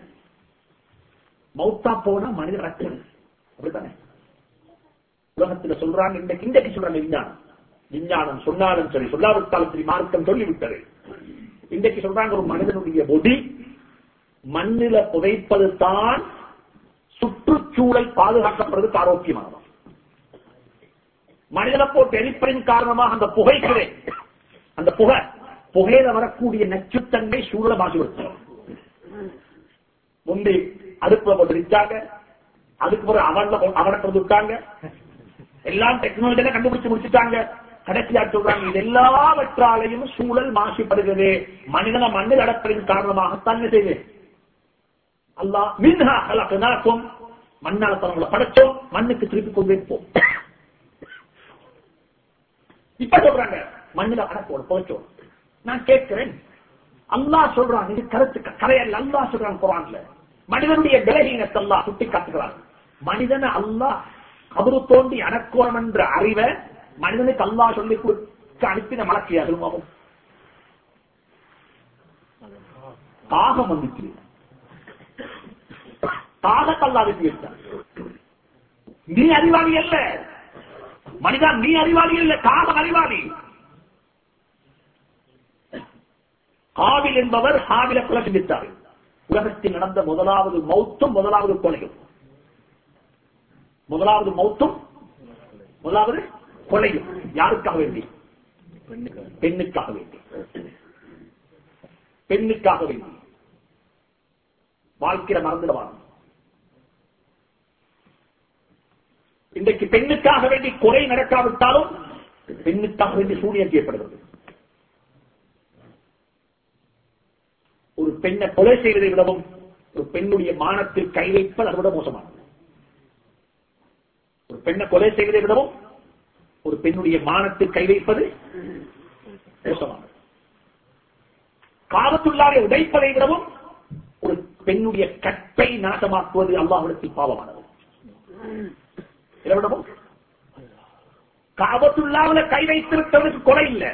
மௌத்தா போனா மனித ரத்தம் அப்படித்தானே? உலகத்துல சொல்றாங்க இன்றைக்கு இன்றைக்கு சொல்றாங்க விஞ்ஞானம். விஞ்ஞானம் சொன்னாலும் சரி சொல்லாவிட்டாலும் சரி மார்க்கம் சொல்லிவிட்டது. இன்றைக்கு சொல்றாங்க ஒரு மனிதனுடைய பொடி மண்ணில புதைப்பது தான் சுற்றுச்சூழல் பாதுகாக்கப்படுறதுக்கு ஆரோக்கியமாகும் மனிதனை போட்டு எரிப்பதின் காரணமாக அந்த புகைக்குதே அந்த புகை புகையில வரக்கூடிய நச்சுத்தன்மை சூழலை மாசுபடுத்தும் முந்தி அடுப்புல போட்டு வச்சாங்க அதுக்கு பிறகு அவன்ல அவனை கொண்டு விட்டாங்க எல்லாம் டெக்னாலஜியில கண்டுபிடிச்சு முடிச்சுட்டாங்க. கடைசியா சொல்றாங்க இது எல்லாவற்றாலையும் சூழல் மாசுபடுகிறது. மனிதன மண்ணில் அடப்பதின் காரணமாகத்தான் என்ன செய்து அல்லா மின்ஹா நடக்கும் மண்ணால தனங்களை படைச்சோம் மண்ணுக்கு திருப்பி கொண்டு இருப்போம். இப்ப சொல்றாங்க மண்ணில அடப்போம் புதைச்சோம் நான் கேட்கிறேன் அல்லாஹ் சொல்றான் இது கருத்து கரையல்ல அல்லாஹ் சொல்றான் குரான்ல. மனிதனுடைய விலகீனத்தை அல்லாஹ் சுட்டி காட்டுகிறான் மனிதனை அல்லாஹ் கபரு தோண்டி அடக்கோணம் என்ற அறிவை மனிதனுக்கு அல்லா சொல்லி கொடுக்க அனுப்பின மலக்கு அதுமாகும் தாகம் வந்துச்சு. காகத்தை அல்லாஹ் விட்டார் நீ அறிவாளி அல்ல. மனிதா நீ அறிவாளி அல்ல. காகம் அறிவாளி. காவில் என்பவர் ஹாவில கொலை செஞ்சிட்டார் உலகத்தில் நடந்த முதலாவது மௌத்தும் முதலாவது கொலையும். முதலாவது மௌத்தும் முதலாவது கொலையும். யாருக்காக வேண்டி? பெண்ணுக்காக வேண்டி. பெண்ணுக்காக வேண்டி. வாழ்க்கையில மறந்துடுவாங்க இன்றைக்கு பெண்ணுக்காக வேண்டி கொலை நடக்காவிட்டாலும் பெண்ணுக்காக வேண்டி சூனியம் செய்யப்படுகிறது. ஒரு பெண்ணை கொலை செய்வதை விடவும் ஒரு பெண்ணுடைய மானத்தில் கை வைப்பது அதை விட மோசமானது. பெண்ணை கொலை செய்வதை விடவும் ஒரு பெண்ணுடைய மானத்தில் கை வைப்பது மோசமானது. காவத்துள்ளாரை உடைப்பதை விடவும் ஒரு பெண்ணுடைய கற்பை நாசமாக்குவது அல்லாஹிடத்தில் பாவமானது. விடவும் காபத்துள்ளாவில் கை வைத்திருக்கிறதுக்கு கொலை இல்லை.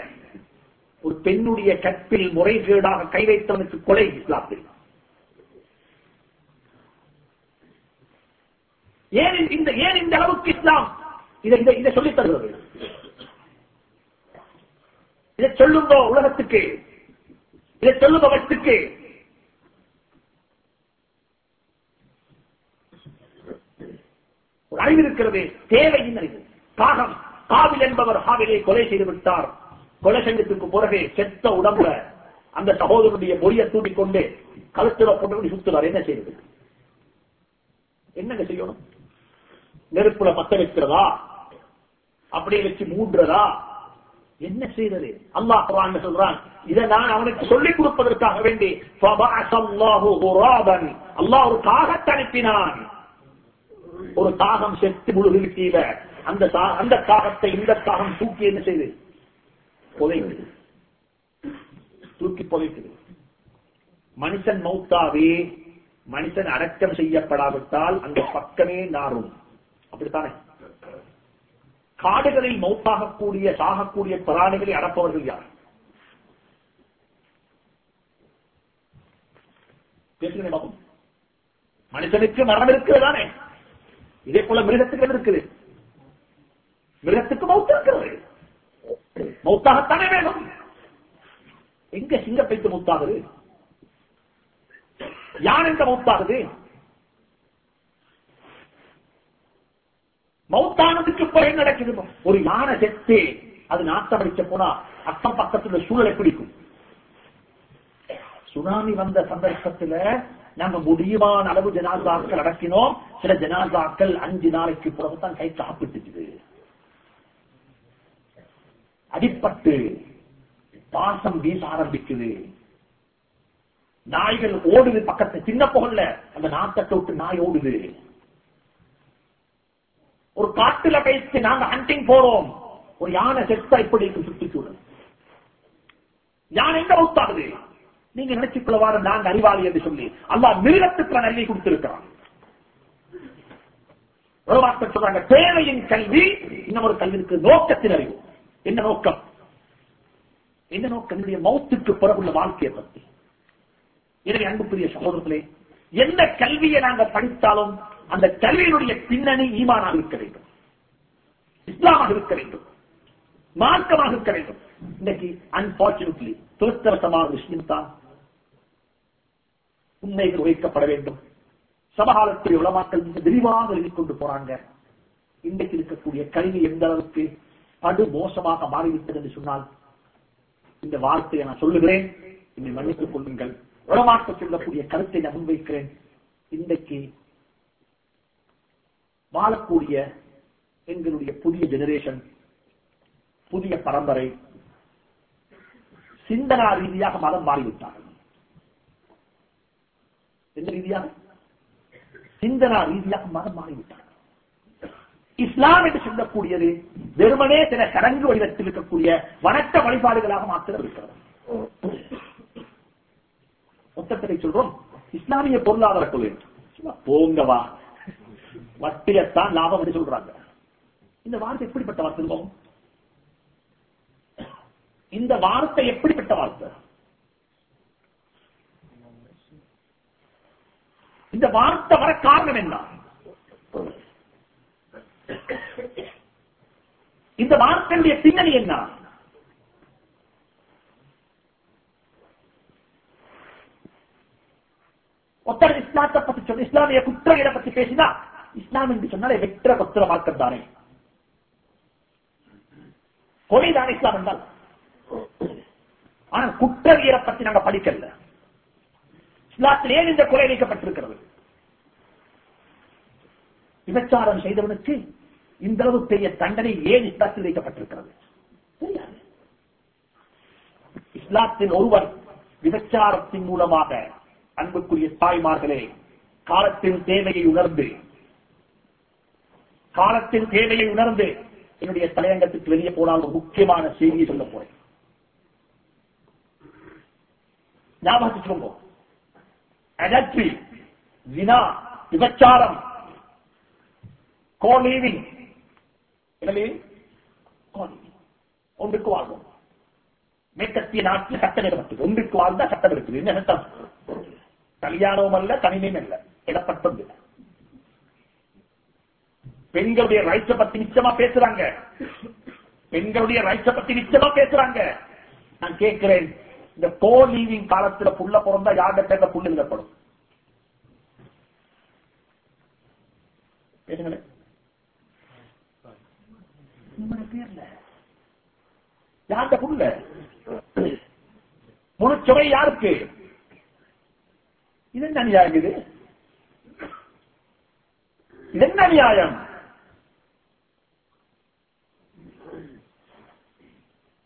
ஒரு பெண்ணுடைய கற்பில் முறைகேடாக கை வைத்தவனுக்கு கொலை இஸ்லாத்தில். ஏன் இந்த ஏன் இந்த அளவுக்கு இஸ்லாம்? இதை இதை இதை சொல்லித் தருகிறது. இதை சொல்லுங்க உலகத்துக்கு. இதை சொல்லுபவற்றுக்கு ஒரு அறிவு இருக்கிறது. தேவையின் அறிவு. காகம். காவில் என்பவர் ஹாவிலை கொலை செய்து விட்டார் கொலை செஞ்சத்துக்கு பிறகு செத்த உடம்புல அந்த சகோதரனுடைய மொழியை தூண்டிக் கொண்டு கழுத்துல போட்டு சுத்துவார் என்ன செய்வது? என்னங்க செய்யணும்? நெருப்புல பத்த வைக்கிறதா? அப்படியே வச்சு மூடுறதா? என்ன செய்தது? அல்லாஹ் குர்ஆன்ல சொல்றான் இதை நான் அவனுக்கு சொல்லிக் கொடுப்பதற்காக வேண்டி அல்லாஹ் ஒரு காகத்தை அனுப்பினான். ஒரு காகம் செத்து முழுகு கீழே அந்த அந்த காகத்தை இந்த காகம் தூக்கி என்ன செய்து? புதைக்குது தூக்கி புதைக்குது மனுஷன் மௌத்தாவே மனுஷன் அடக்கம் செய்யப்படாவிட்டால் அந்த பக்கமே நாரும் அப்படித்தானே? காடுகளில் மௌத்தாகக்கூடிய சாகக்கூடிய பிராணிகளை அடப்பவர்கள் யார்? பேசுகிறேன் பாப்போம். மனுஷனுக்கு மரணம் இருக்கிறதானே இதே போல மிருகத்துக்கு இருக்குது? மிருகத்துக்கு மௌத்து இருக்கிறது. மௌத்தாகத்தானே வேணும். எங்க சிங்கப்பைத்து மௌத்தாகுது? யான் எங்க மௌத்தாகுது? மௌத்தானதுக்கு பிறகு நடக்குது ஒரு யானை செத்து அது நாட்டம் அடிச்ச போனா அக்கம் பக்கத்துல சூழலை பிடிக்கும். சுனாமி வந்த சந்தர்ப்பத்துல நாங்க முடியுமான அளவு ஜனாதாக்கள் அடக்கினோம். சில ஜனாதாக்கள் அஞ்சு நாளைக்கு பிறகுதான் கை சாப்பிட்டுக்குது அடிப்பட்டு பாசம் வீச ஆரம்பிக்குது. நாய்கள் ஓடுது பக்கத்து சின்ன போகல அந்த நாட்டத்தை விட்டு நாய் ஓடுது. ஒரு காட்டுல வைத்து நாங்க ஹண்டிங் போறோம். ஒரு யானை செத்தா இப்படி இருக்கு சுற்றுச்சூழல் யானை எங்க அவுத்தாகுது நீங்க நினைச்சுக்கொள்ளவாறு நாங்க அறிவாளி என்று சொல்லி. அல்லாஹ் மிருகத்துக்கு நல்லி கொடுத்திருக்கிறான். ஒரு வார்த்தை சொல்றாங்க தேவையின் கல்வி இன்னும் ஒரு கல்வி இருக்கு நோக்கத்தின் அறிவு. என்ன நோக்கம்? என்ன நோக்கம்? என்னுடைய மௌத்துக்கு பிறகுள்ள வாழ்க்கையை பற்றி எனவே அன்புக்குரிய சகோதரர்களே எந்த கல்வியை நாங்கள் படித்தாலும் அந்த கல்வியினுடைய பின்னணி ஈமானாக இருக்க வேண்டும். இஸ்லாமாக இருக்க வேண்டும். மார்க்கமாக இருக்க வேண்டும். இன்னைக்கு அன்பார்ச்சுனேட்லி துரத்தவசமான விஷயம் தான் உண்மைகள் வைக்கப்பட வேண்டும். சமகாலத்தில் உலமாக்கள் மிக விரிவாக எழுதிக் கொண்டு போறாங்க. இன்றைக்கு இருக்கக்கூடிய கல்வி எந்த அளவுக்கு படு மோசமாக மாறிவிட்டது என்று சொன்னால் இந்த வார்த்தையை நான் சொல்லுகிறேன். என்னை மன்னித்துக் கொள்ளுங்கள். உலமாக்க சொல்லக்கூடிய கருத்தை நான் முன்வைக்கிறேன். இன்றைக்கு வாழக்கூடிய எங்களுடைய புதிய ஜெனரேஷன் புதிய பரம்பரை சிந்தனா ரீதியாக மதம் மாறிவிட்டார்கள் எந்த ரீதியாக சிந்தனா ரீதியாக மதம் மாறிவிட்டார்கள் இஸ்லாம் என்று சொல்லக்கூடியது வெறுமனே சில சடங்கு வடிவத்தில் இருக்கக்கூடிய வணக்க வழிபாடுகளாக மாத்திரம் இருக்கிறது. மொத்தத்தை சொல்றோம் இஸ்லாமிய பொருளாதார கொள்கை. போங்கவா? வட்டியத்தான் லாபம் என்று சொல்றாங்க. இந்த வார்த்தை எப்படிப்பட்ட வார்த்தை இருக்கும்? இந்த வார்த்தை எப்படிப்பட்ட வார்த்தை? இந்த வார்த்தை வர காரணம் என்ன? இந்த வார்த்தையுடைய பின்னணி என்ன? ஒத்தர் இஸ்லாத்தை பத்தி சொன்ன இஸ்லாமிய குற்றங்களை பத்தி பேசினா இஸ்லாம் என்று சொன்னாலே வெற்ற பத்திர மார்க்கம் தானே கொலை தானே இஸ்லாம் என்றால். ஆனா குற்றவியலை பற்றி நாங்க படிக்கல. இஸ்லாத்தில் ஏன் இந்த கொலை வைக்கப்பட்டிருக்கிறது விபச்சாரம் செய்தவனுக்கு இந்த அளவு பெரிய தண்டனை ஏன் இஸ்லாத்தில் வைக்கப்பட்டிருக்கிறது? தெரியாது. இஸ்லாத்தின் ஒருவர் விபச்சாரத்தின் மூலமாக அன்புக்குரிய தாய்மார்களே காலத்தின் தேவையை உணர்ந்து காலத்தின் தேவையை உணர்ந்து என்னுடைய தலையங்கத்துக்கு வெளியே போனால் ஒரு முக்கியமான செய்தியை சொல்ல போறேன். ஞாபகத்துக்கு அடற்றி வினா விபச்சாரம் கோலீவிங் எனவே ஒன்றுக்கு வாழ்வோம். மேற்கத்திய நாட்டில் சட்டம் இடப்பட்டது ஒன்றுக்கு வாழ்ந்தா சட்டம் இருக்குது என்ன சட்டம்? கல்யாணமும் அல்ல தனிமையும் அல்ல. இடப்பட்டது. பெண்களுடைய ரைட்ஸ பத்தி நிச்சயமா பேசுறாங்க. பெண்களுடைய ரைட்ஸ பத்தி நிச்சயமா பேசுறாங்க. நான் கேட்கிறேன் இந்த கோ லீவிங் காலத்துல புள்ள பிறந்தா யார்கிட்ட பேர்ல புள்ள எழுதப்படும் யார்கிட்ட புள்ள? முழு சுவை யாருக்கு? இது என்ன அநியாயம் இது? இது என்ன அநியாயம்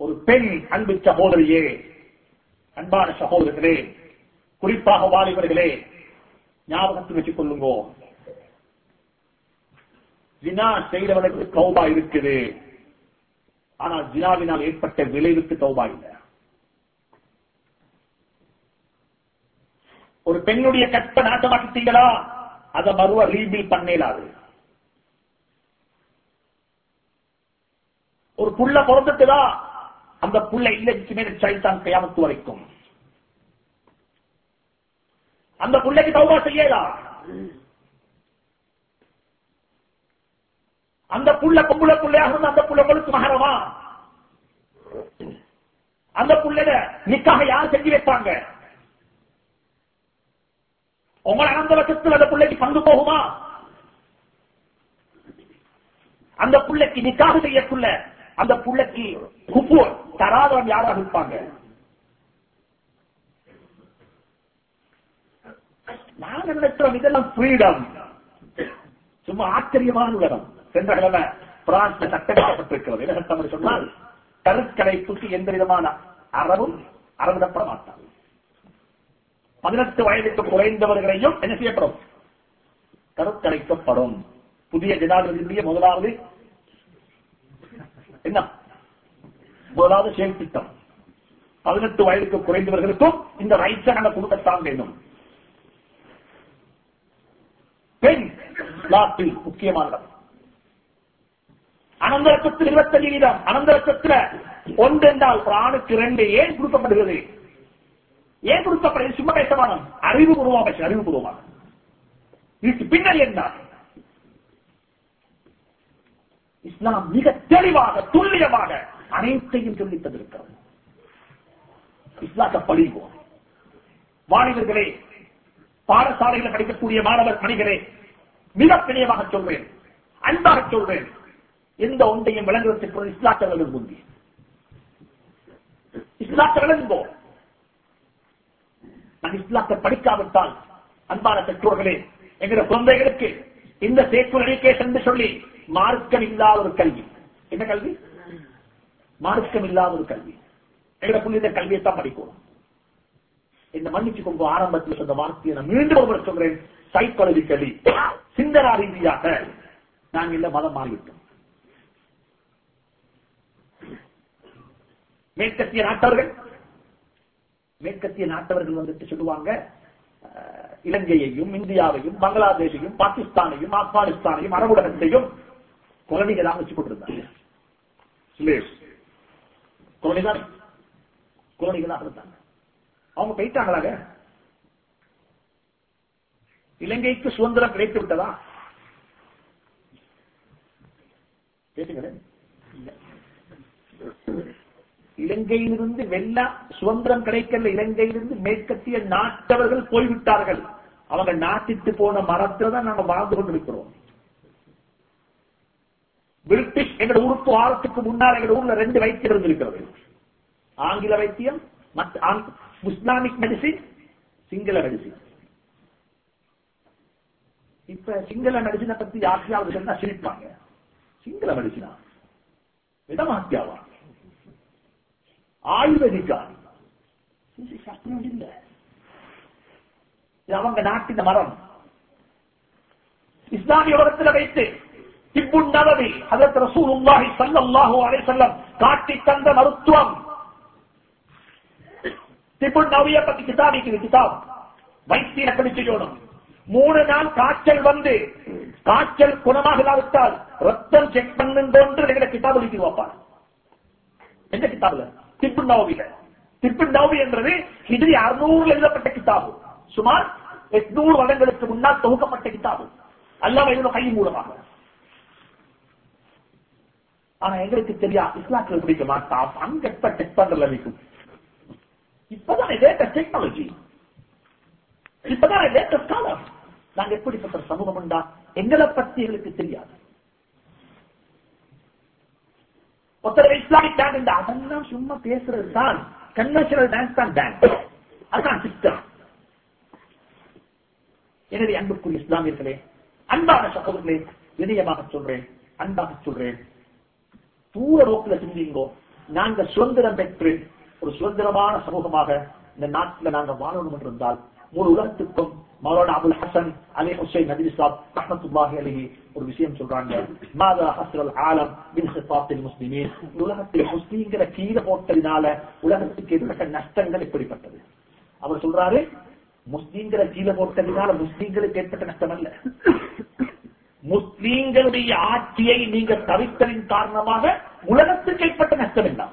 ஒரு பெண் அன்பு சகோதரியே அன்பான சகோதரர்களே குறிப்பாக வாலிபர்களே ஞாபகத்தில் வச்சுக் கொள்ளுங்கோ ஜினா செய்தவனுக்கு கௌபா இருக்குது. ஆனால் ஜினாவினால் ஏற்பட்ட விளைவுக்கு கௌபா இல்லை. ஒரு பெண்ணுடைய கற்ப நாட்டமாக்கிட்டீங்களா அதை மறுவ ரீபில் பண்ணேலாது. ஒரு புள்ள பிறந்துட்டுதா அந்த புள்ளை இல்லைக்கு மேல சைத்தான் கையாமத்து வரைக்கும். அந்த புள்ளைக்கு தௌபா செய்யலா அந்த புள்ள பொம்புள பிள்ளையாக இருந்தா அந்த புள்ள கொழுத்து மகரமா? அந்த புள்ளைய நிக்காக யார் செஞ்சு வைப்பாங்க? உங்களை அந்த வருஷத்தில் அந்த பிள்ளைக்கு பங்கு போகுமா? அந்த பிள்ளைக்கு நிக்காக செய்யக்குள்ள அந்த புள்ளைக்கு குப்போர் தராதவன் யாராக இருப்பாங்க? நாங்க நினைக்கிறோம்? இதெல்லாம் ஃப்ரீடம் சும்மா ஆச்சரியமான உலகம். சென்ற கிழமை பிரான்ஸ்ல சட்டமிடப்பட்டிருக்கிறது என்ன சட்டம் என்று சொன்னால் கருக்கடைப்புக்கு எந்த விதமான அறவும் அறவிடப்பட மாட்டார் பதினெட்டு வயதுக்கு குறைந்தவர்களையும் என்ன செய்யப்படும்? கருத்தடைக்கப்படும். புதிய ஜனாதிபதியுடைய முதலாவது என்ன? முதலாவது செயல் திட்டம். பதினெட்டு வயதுக்கு குறைந்தவர்களுக்கும் இந்த ரைட்ஸை நாங்கள் கொடுக்கத்தான் வேண்டும். பெண் நாட்டில் முக்கியமானது அனந்தரத்தில் இருபத்தஞ்சு வீதம். அனந்தரத்தில் ஒன்று என்றால் ஒரு ஆணுக்கு ரெண்டு ஏன் கொடுக்கப்படுகிறது? ஏன் கொடுக்கப்படுகிறது? சும்மா பேசமான அறிவுபூர்வமாக அறிவுபூர்வமாக. இதுக்கு பின்னர் என்ன? இஸ்லாம் மிக தெளிவாக துல்லியமாக அனைத்தையும் சொல்லித் தந்திருக்கிறது. இஸ்லாத்தை பழிவோம். மாணவர்களே பாடசாலையில் படிக்கக்கூடிய மாணவர் பணிகளே மிக பிணையமாக சொல்வேன் அன்பாக சொல்வேன். எந்த ஒன்றையும் விளங்குவதற்கு இஸ்லாத்தை விளங்கும் முந்தி இஸ்லாத்தை விளங்குவோம். நான் இஸ்லாத்தை படிக்காவிட்டால் அன்பான பெற்றோர்களே எங்களுடைய குழந்தைகளுக்கு இந்த சேக்குலர் எஜுகேஷன் சொல்லி மார்க்கம் இல்லாத ஒரு கல்வி. என்ன கல்வி? மார்க்கம் இல்லாத ஒரு கல்வி. எங்களை புள்ளித கல்வியை தான் படிக்கணும். இந்த மன்னிச்சு கொண்டு ஆரம்பத்தில் சொன்ன வார்த்தையை நான் மீண்டும் ஒருவர் சொல்றேன். சைக்காலஜிக்கலி சிந்தனா ரீதியாக நாங்கள் இல்ல மதம் மாறிவிட்டோம் மேற்கத்திய நாட்டவர்கள்? மேற்கத்திய நாட்டவர்கள் வந்துட்டு சொல்லுவாங்க இலங்கையையும் இந்தியாவையும் பங்களாதேஷையும் பாகிஸ்தானையும் ஆப்கானிஸ்தானையும் அரபுடகத்தையும் குழந்தைகளாக வச்சு கொண்டிருந்தாங்க. குழந்தைதான் குழந்தைகளாக இருந்தாங்க அவங்க போயிட்டாங்களாக இலங்கைக்கு சுதந்திரம் கிடைத்து விட்டதா? கேட்டுங்களேன். இலங்கையிலிருந்து வெள்ள சுதந்திரம் கிடைக்கல. இலங்கையிலிருந்து மேற்கத்திய நாட்டவர்கள் போய்விட்டார்கள். அவங்க நாட்டிட்டு போன மரத்தில் தான் நாங்க வாழ்ந்து கொண்டிருக்கிறோம். பிரிட்டிஷ் எங்க ஊருக்கு வாரத்துக்கு முன்னால் எங்க ஊர்ல ரெண்டு வைத்தியம் இருந்திருக்கிறது. ஆங்கில வைத்தியம் இஸ்லாமிக் மெடிசின் சிங்கள மெடிசின் இப்ப சிங்கள மெடிசினை பத்தி யாருக்காவது சொன்னா சிரிப்பாங்க. சிங்கள மெடிசினா இடமாத்தியாவா ஆயுர்வேதிக்கா? சாஸ்திரம் இல்ல அவங்க நாட்டின் மரம். இஸ்லாமிய உலகத்தில் வைத்து இப்புன் நபவி அதற்கு ரசூலுல்லாஹி சல்லல்லாஹு அலைஹி வஸல்லம் காட்டி தந்த மருத்துவம். திப்புன் நபிய பத்தி கிதாபிக்கு கிதாப். வைத்தியம் எப்படி செய்யணும் மூணு நாள் காய்ச்சல் வந்து காய்ச்சல் குணமாக இல்லாவிட்டால் ரத்தம் செக் பண்ணுன்றோன்று எங்களை கிதாப் எழுதி வைப்பார். எந்த கிதாபுல? திப்பு நவவில திப்பு நவவி என்றது ஹிஜ்ரி அறுநூறுல எழுதப்பட்ட கிதாபு. சுமார் எட்நூறு வருடங்களுக்கு முன்னால் தொகுக்கப்பட்ட கிதாபு. அல்லாம எழுத கை மூலமாக. ஆனா எங்களுக்கு தெரியா இஸ்லாக்கள் பிடிக்க மாட்டான் அங்கெட்ட டெக் டெஸ்ட் பண்றதுல வைக்கும் இப்பதான் லேட்டஸ்ட் டெக்னாலஜி இப்பதான் லேட்டஸ்ட் காலம் நாங்க எப்படிப்பட்ட சமூகம் உண்டா? எங்களை பத்தி எங்களுக்கு தெரியாது. ஒருத்தர் இஸ்லாமிக் டான்ஸ் அதெல்லாம் சும்மா பேசுறது தான். கன்வென்ஷனல் டான்ஸ் தான் பேங்க் அதுதான் சிஸ்டம் எனவே அன்புக்குரிய இஸ்லாமியர்களே அன்பான சகோதரர்களே இணையமாக சொல்றேன் அன்பாக சொல்றேன். தூர நோக்கில சிந்திங்கோ நாங்க சுதந்திரம் பெற்று ஒரு சுதந்திரமான சமூகமாக இந்த நாட்டில் நாங்க வாழணும் என்று இருந்தால் முழு உலகத்துக்கும் மௌலானா அபுல் ஹசன் அலி ஹுசைன் நபி இஸ்லாம் ரஹமத்துல்லாஹி அலிஹி ஒரு விஷயம் சொல்றாங்க. மாதா ஹஸ்ரல் ஆலம் பின் ஹிசாத்தில் முஸ்லிமீன். உலகத்தில் முஸ்லீம்கிற கீழே போட்டதினால உலகத்துக்கு ஏற்பட்ட நஷ்டங்கள் எப்படிப்பட்டது அவர் சொல்றாரு முஸ்லீம்களை கீழே போட்டதினால முஸ்லீம்களுக்கு ஏற்பட்ட நஷ்டம் அல்ல. முஸ்லீம்களுடைய ஆட்சியை நீங்க தவிர்த்ததின் காரணமாக உலகத்துக்கு ஏற்பட்ட நஷ்டம் என்ன?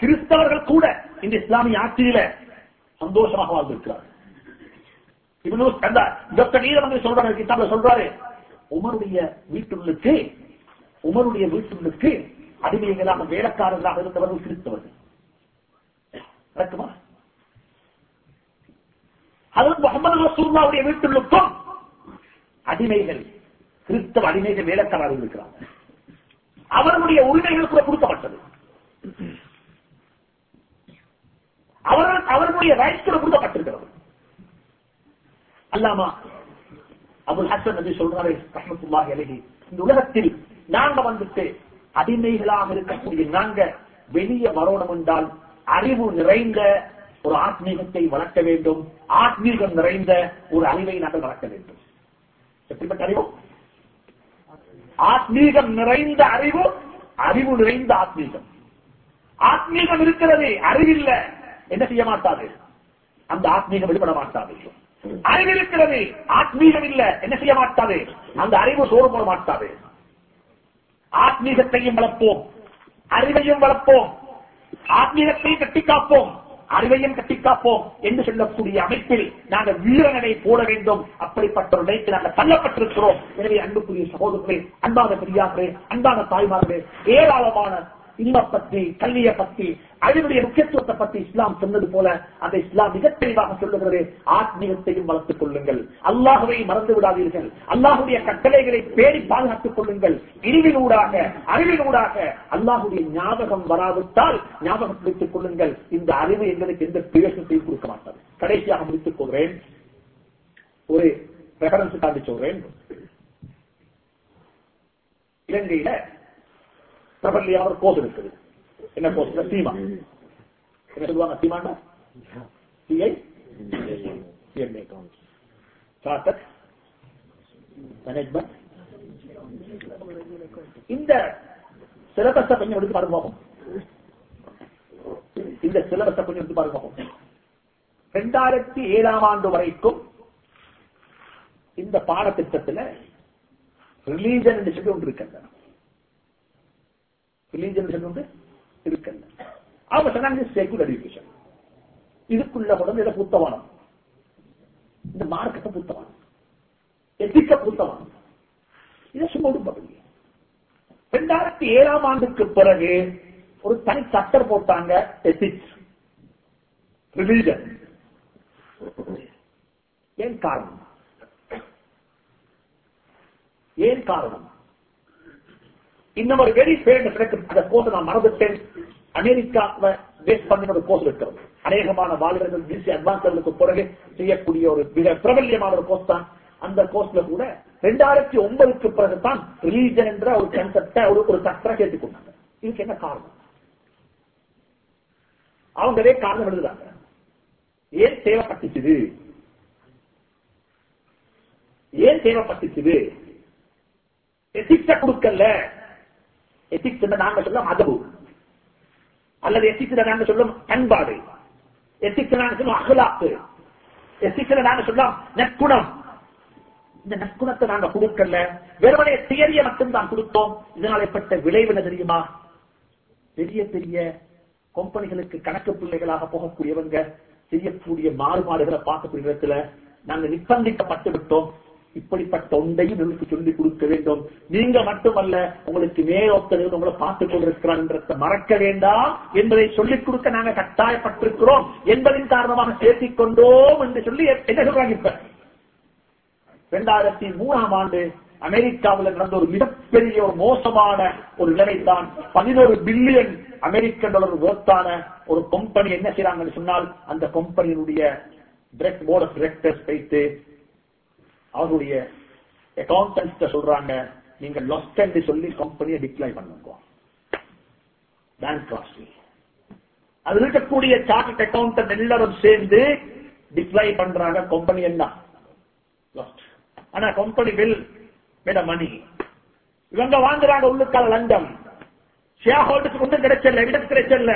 கிறிஸ்தவர்கள் கூட இந்த இஸ்லாமிய ஆட்சியில சந்தோஷமாக வாழ்ந்திருக்கிறார் சொல்றாரு சொல்றாரு உமருடைய வீட்டுள்ளுக்கு உமருடைய வீட்டுள்ளுக்கு அடிமைகளாக வேலைக்காரர்களாக இருந்தவர்கள் கிறிஸ்தவர்கள். நடக்குமா? அதற்கு முகமது ரசூல்லாவுடைய வீட்டுள்ளுக்கும் அடிமைகள் கிறிஸ்தவ அடிமைகள் வேலைக்காரர்கள் இருக்கிறாங்க அவர்களுடைய உரிமைகள் கூட கொடுக்கப்பட்டது. அவர்கள் அவர்களுடைய ரைட்ஸ் கூட கொடுக்கப்பட்டிருக்கிறது. அல்லாமா அபுல் ஹசன் நபி சொல்றாரு ரஹமத்துல்லாஹி அலைஹி இந்த உலகத்தில் நாங்க வந்துட்டு அடிமைகளாக இருக்கக்கூடிய நாங்க வெளியே வரணும் என்றால் அறிவு நிறைந்த ஒரு ஆத்மீகத்தை வளர்க்க வேண்டும். ஆத்மீகம் நிறைந்த ஒரு அறிவை நாங்கள் வளர்க்க வேண்டும். எப்படிப்பட்ட அறிவு? ஆத்மீகம் நிறைந்த அறிவு அறிவு நிறைந்த ஆத்மீகம். ஆத்மீகம் இருக்கிறது அறிவில்ல. என்ன செய்ய மாட்டாது அந்த ஆத்மீகம் வெளிப்பட மாட்டாது அறிவு இருக்கிறது ஆத்மீகம் இல்ல. என்ன செய்ய மாட்டாது அந்த அறிவு சோறு போட மாட்டாது ஆத்மீகத்தையும் வளர்ப்போம். அறிவையும் வளர்ப்போம். ஆத்மீகத்தையும் கட்டி காப்போம் அறிவையும் கட்டி காப்போம் என்று சொல்லக்கூடிய அமைப்பில் நாங்கள் வீரனை போட வேண்டும். அப்படிப்பட்ட ஒரு நிலைக்கு நாங்கள் தள்ளப்பட்டிருக்கிறோம். எனவே அன்புக்குரிய சகோதரர்களே அன்பான பெரியார்களே அன்பான தாய்மார்களே ஏராளமான இன்ப பற்றி கல்வியை பற்றி அறிவுடைய முக்கியத்துவத்தை பற்றி இஸ்லாம் சொன்னது போல அந்த இஸ்லாம் மிக தெளிவாக சொல்லுகிறது. ஆத்மீகத்தையும் வளர்த்துக் கொள்ளுங்கள். அல்லாஹுவை மறந்து விடாதீர்கள். அல்லாஹுடைய கட்டளைகளை பேணி பாதுகாத்துக் கொள்ளுங்கள். இழிவினூடாக அறிவினூடாக அல்லாஹுடைய ஞாபகம் வராவிட்டால் ஞாபகம் பிடித்துக் கொள்ளுங்கள். இந்த அறிவு எங்களுக்கு எந்த பிரயோசனத்தையும் கொடுக்க மாட்டாது. கடைசியாக முடித்துக் கொள்கிறேன். ஒரு ரெஃபரன்ஸ் காண்டி சொல்றேன் இலங்கையில பிரபல்லியான ஒரு கோர்ஸ் இருக்குது என்ன கோர்ஸ் சீமா. என்ன சொல்லுவாங்க? சீமாண்டா? சிஐ? சிஎம்ஏ சார்ட்டர் மேனேஜ்மெண்ட் இந்த சிலபஸ கொஞ்சம் எடுத்து பாருங்க பார்ப்போம் இந்த சிலபஸ கொஞ்சம் எடுத்து பாருங்க பார்ப்போம் ரெண்டாயிரத்தி ஏழாம் ஆண்டு வரைக்கும் இந்த பாடத்திட்டத்தில் ரிலீஜன் என்று சொல்லி ஒன்று இருக்கின்றன ரிலீஜன் சொல்லி ஒன்று இருக்கின்றன அவங்க சொன்னாங்க செகுலர் எஜுகேஷன் இதுக்குள்ள உடம்பு இதை புத்தவானம் இந்த மார்க்கத்தை புத்தவானம் எத்திக்க புத்தவானம் இதை சும்மா விடுபடுங்க ரெண்டாயிரத்தி ஏழாம் ஆண்டுக்கு பிறகு ஒரு தனி சட்டர் போட்டாங்க எத்திக்ஸ் ரிலீஜன் ஏன் காரணம்? ஏன் காரணம்? இன்னும் ஒரு வெரி ஃபேமஸ் அந்த கோர்ஸ் நான் மறந்துட்டேன். அமெரிக்காவை பேஸ் பண்ணி ஒரு கோர்ஸ் இருக்கிறது அநேகமான வாலிபர்கள் பிசி அட்வான்ஸ்களுக்கு பிறகு செய்யக்கூடிய ஒரு மிக பிரபல்யமான ஒரு கோர்ஸ் தான். அந்த கோர்ஸ்ல கூட ரெண்டாயிரத்தி ஒன்பதுக்கு பிறகுதான் ரிலீஜன் என்ற ஒரு கன்செப்டை ஒரு ஒரு சட்டரை சேர்த்துக்கொண்டாங்க இதுக்கு என்ன காரணம்? அவங்களே காரணம் எழுதுறாங்க. ஏன் தேவைப்பட்டுச்சுது ஏன் தேவைப்பட்டுச்சுது எத்திக்ஸ கொடுக்கல. எத்திக்ஸ் நாங்க சொல்ல மதபு அல்லது எத்திக்ஸ் நாங்க சொல்லும் பண்பாடு. எத்திக்ஸ் நாங்க சொல்லும் அகலாப்பு எத்திக்ஸ் நாங்க சொல்லலாம் நற்குணம். இந்த நற்குணத்தை நாங்க கொடுக்கல. வெறுமனே தியரிய மட்டும்தான் கொடுத்தோம். இதனால் ஏற்பட்ட விளைவு என்ன தெரியுமா? பெரிய பெரிய கம்பெனிகளுக்கு கணக்கு பிள்ளைகளாக போகக்கூடியவங்க செய்யக்கூடிய மாறுபாடுகளை பார்க்கக்கூடிய இடத்துல நாங்கள் நிர்பந்திக்கப்பட்டு விட்டோம் இப்படிப்பட்ட ஒன்றையும் உங்களுக்கு சொல்லிக் கொடுக்க வேண்டும். நீங்க மட்டுமல்ல உங்களுக்கு மேலோத்தர் உங்களை பார்த்துக் கொண்டிருக்கிறான்றத மறக்க வேண்டாம் என்பதை சொல்லிக் கொடுக்க நாங்க கட்டாயப்பட்டிருக்கிறோம் என்பதின் காரணமாக பேசிக் கொண்டோம் என்று சொல்லி என்ன சொல்றாங்க இப்ப? இரண்டாயிரத்தி மூணாம் ஆண்டு அமெரிக்காவில் நடந்த ஒரு மிகப்பெரிய ஒரு மோசமான ஒரு நிலைமை தான் பதினோரு பில்லியன் அமெரிக்க டாலர் ஒர்த்தான ஒரு கம்பெனி என்ன செய்யறாங்கன்னு சொன்னால் அந்த கம்பெனியினுடைய டிரெக்ட் போர்ட் ஆஃப் டிரெக்டர்ஸ் வைத்து அவருடைய அக்கௌண்டன்ஸ் சொல்றாங்க நீங்க லொஸ்ட் என்று சொல்லி கம்பெனியை டிக்ளைன் பண்ணுங்க. பேங்க் அது இருக்கக்கூடிய சார்ட் அக்கௌண்டன்ட் எல்லாரும் சேர்ந்து டிக்ளைன் பண்றாங்க கம்பெனி என்ன? ஆனா கம்பெனி வில் மேட மணி இவங்க வாங்குறாங்க உள்ளுக்கால லஞ்சம். ஷேர் ஹோல்டர்ஸ் ஒன்றும் கிடைச்சல எவிடன்ஸ் கிடைச்சல.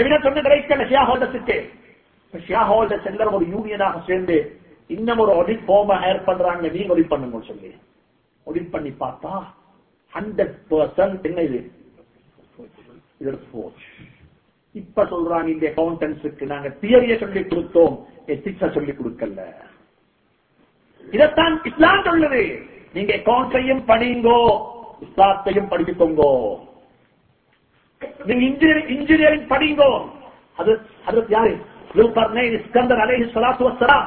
எவிடன்ஸ் ஒன்றும் கிடைக்கல ஷேர் ஹோல்டர்ஸுக்கு ஷேர் ஹோல்டர்ஸ் எல்லாரும் ஒரு யூனியனாக சேர்ந்து இன்னும் ஒரு ஆடிட் போம ஹேர் பண்றாங்க நீங்க ஆடிட் பண்ணுங்க சொல்லி. ஆடிட் பண்ணி பார்த்தா ஹண்ட்ரட் பர்சன்ட் என்ன இது? இப்ப சொல்றாங்க இந்த அக்கௌண்டன்ஸுக்கு நாங்க தியரிய சொல்லி கொடுத்தோம் எத்திக்ஸ சொல்லி கொடுக்கல. இதத்தான் இஸ்லாம் சொல்லுது. நீங்க அக்கௌண்ட்ஸையும் படிங்கோ இஸ்லாத்தையும் படிச்சுக்கோங்கோ. நீங்க இன்ஜினியரிங் இன்ஜினியரிங் படிங்கோ. அது அது யாரு? இஸ்கந்தர் அலை சலாத்து வசலாம்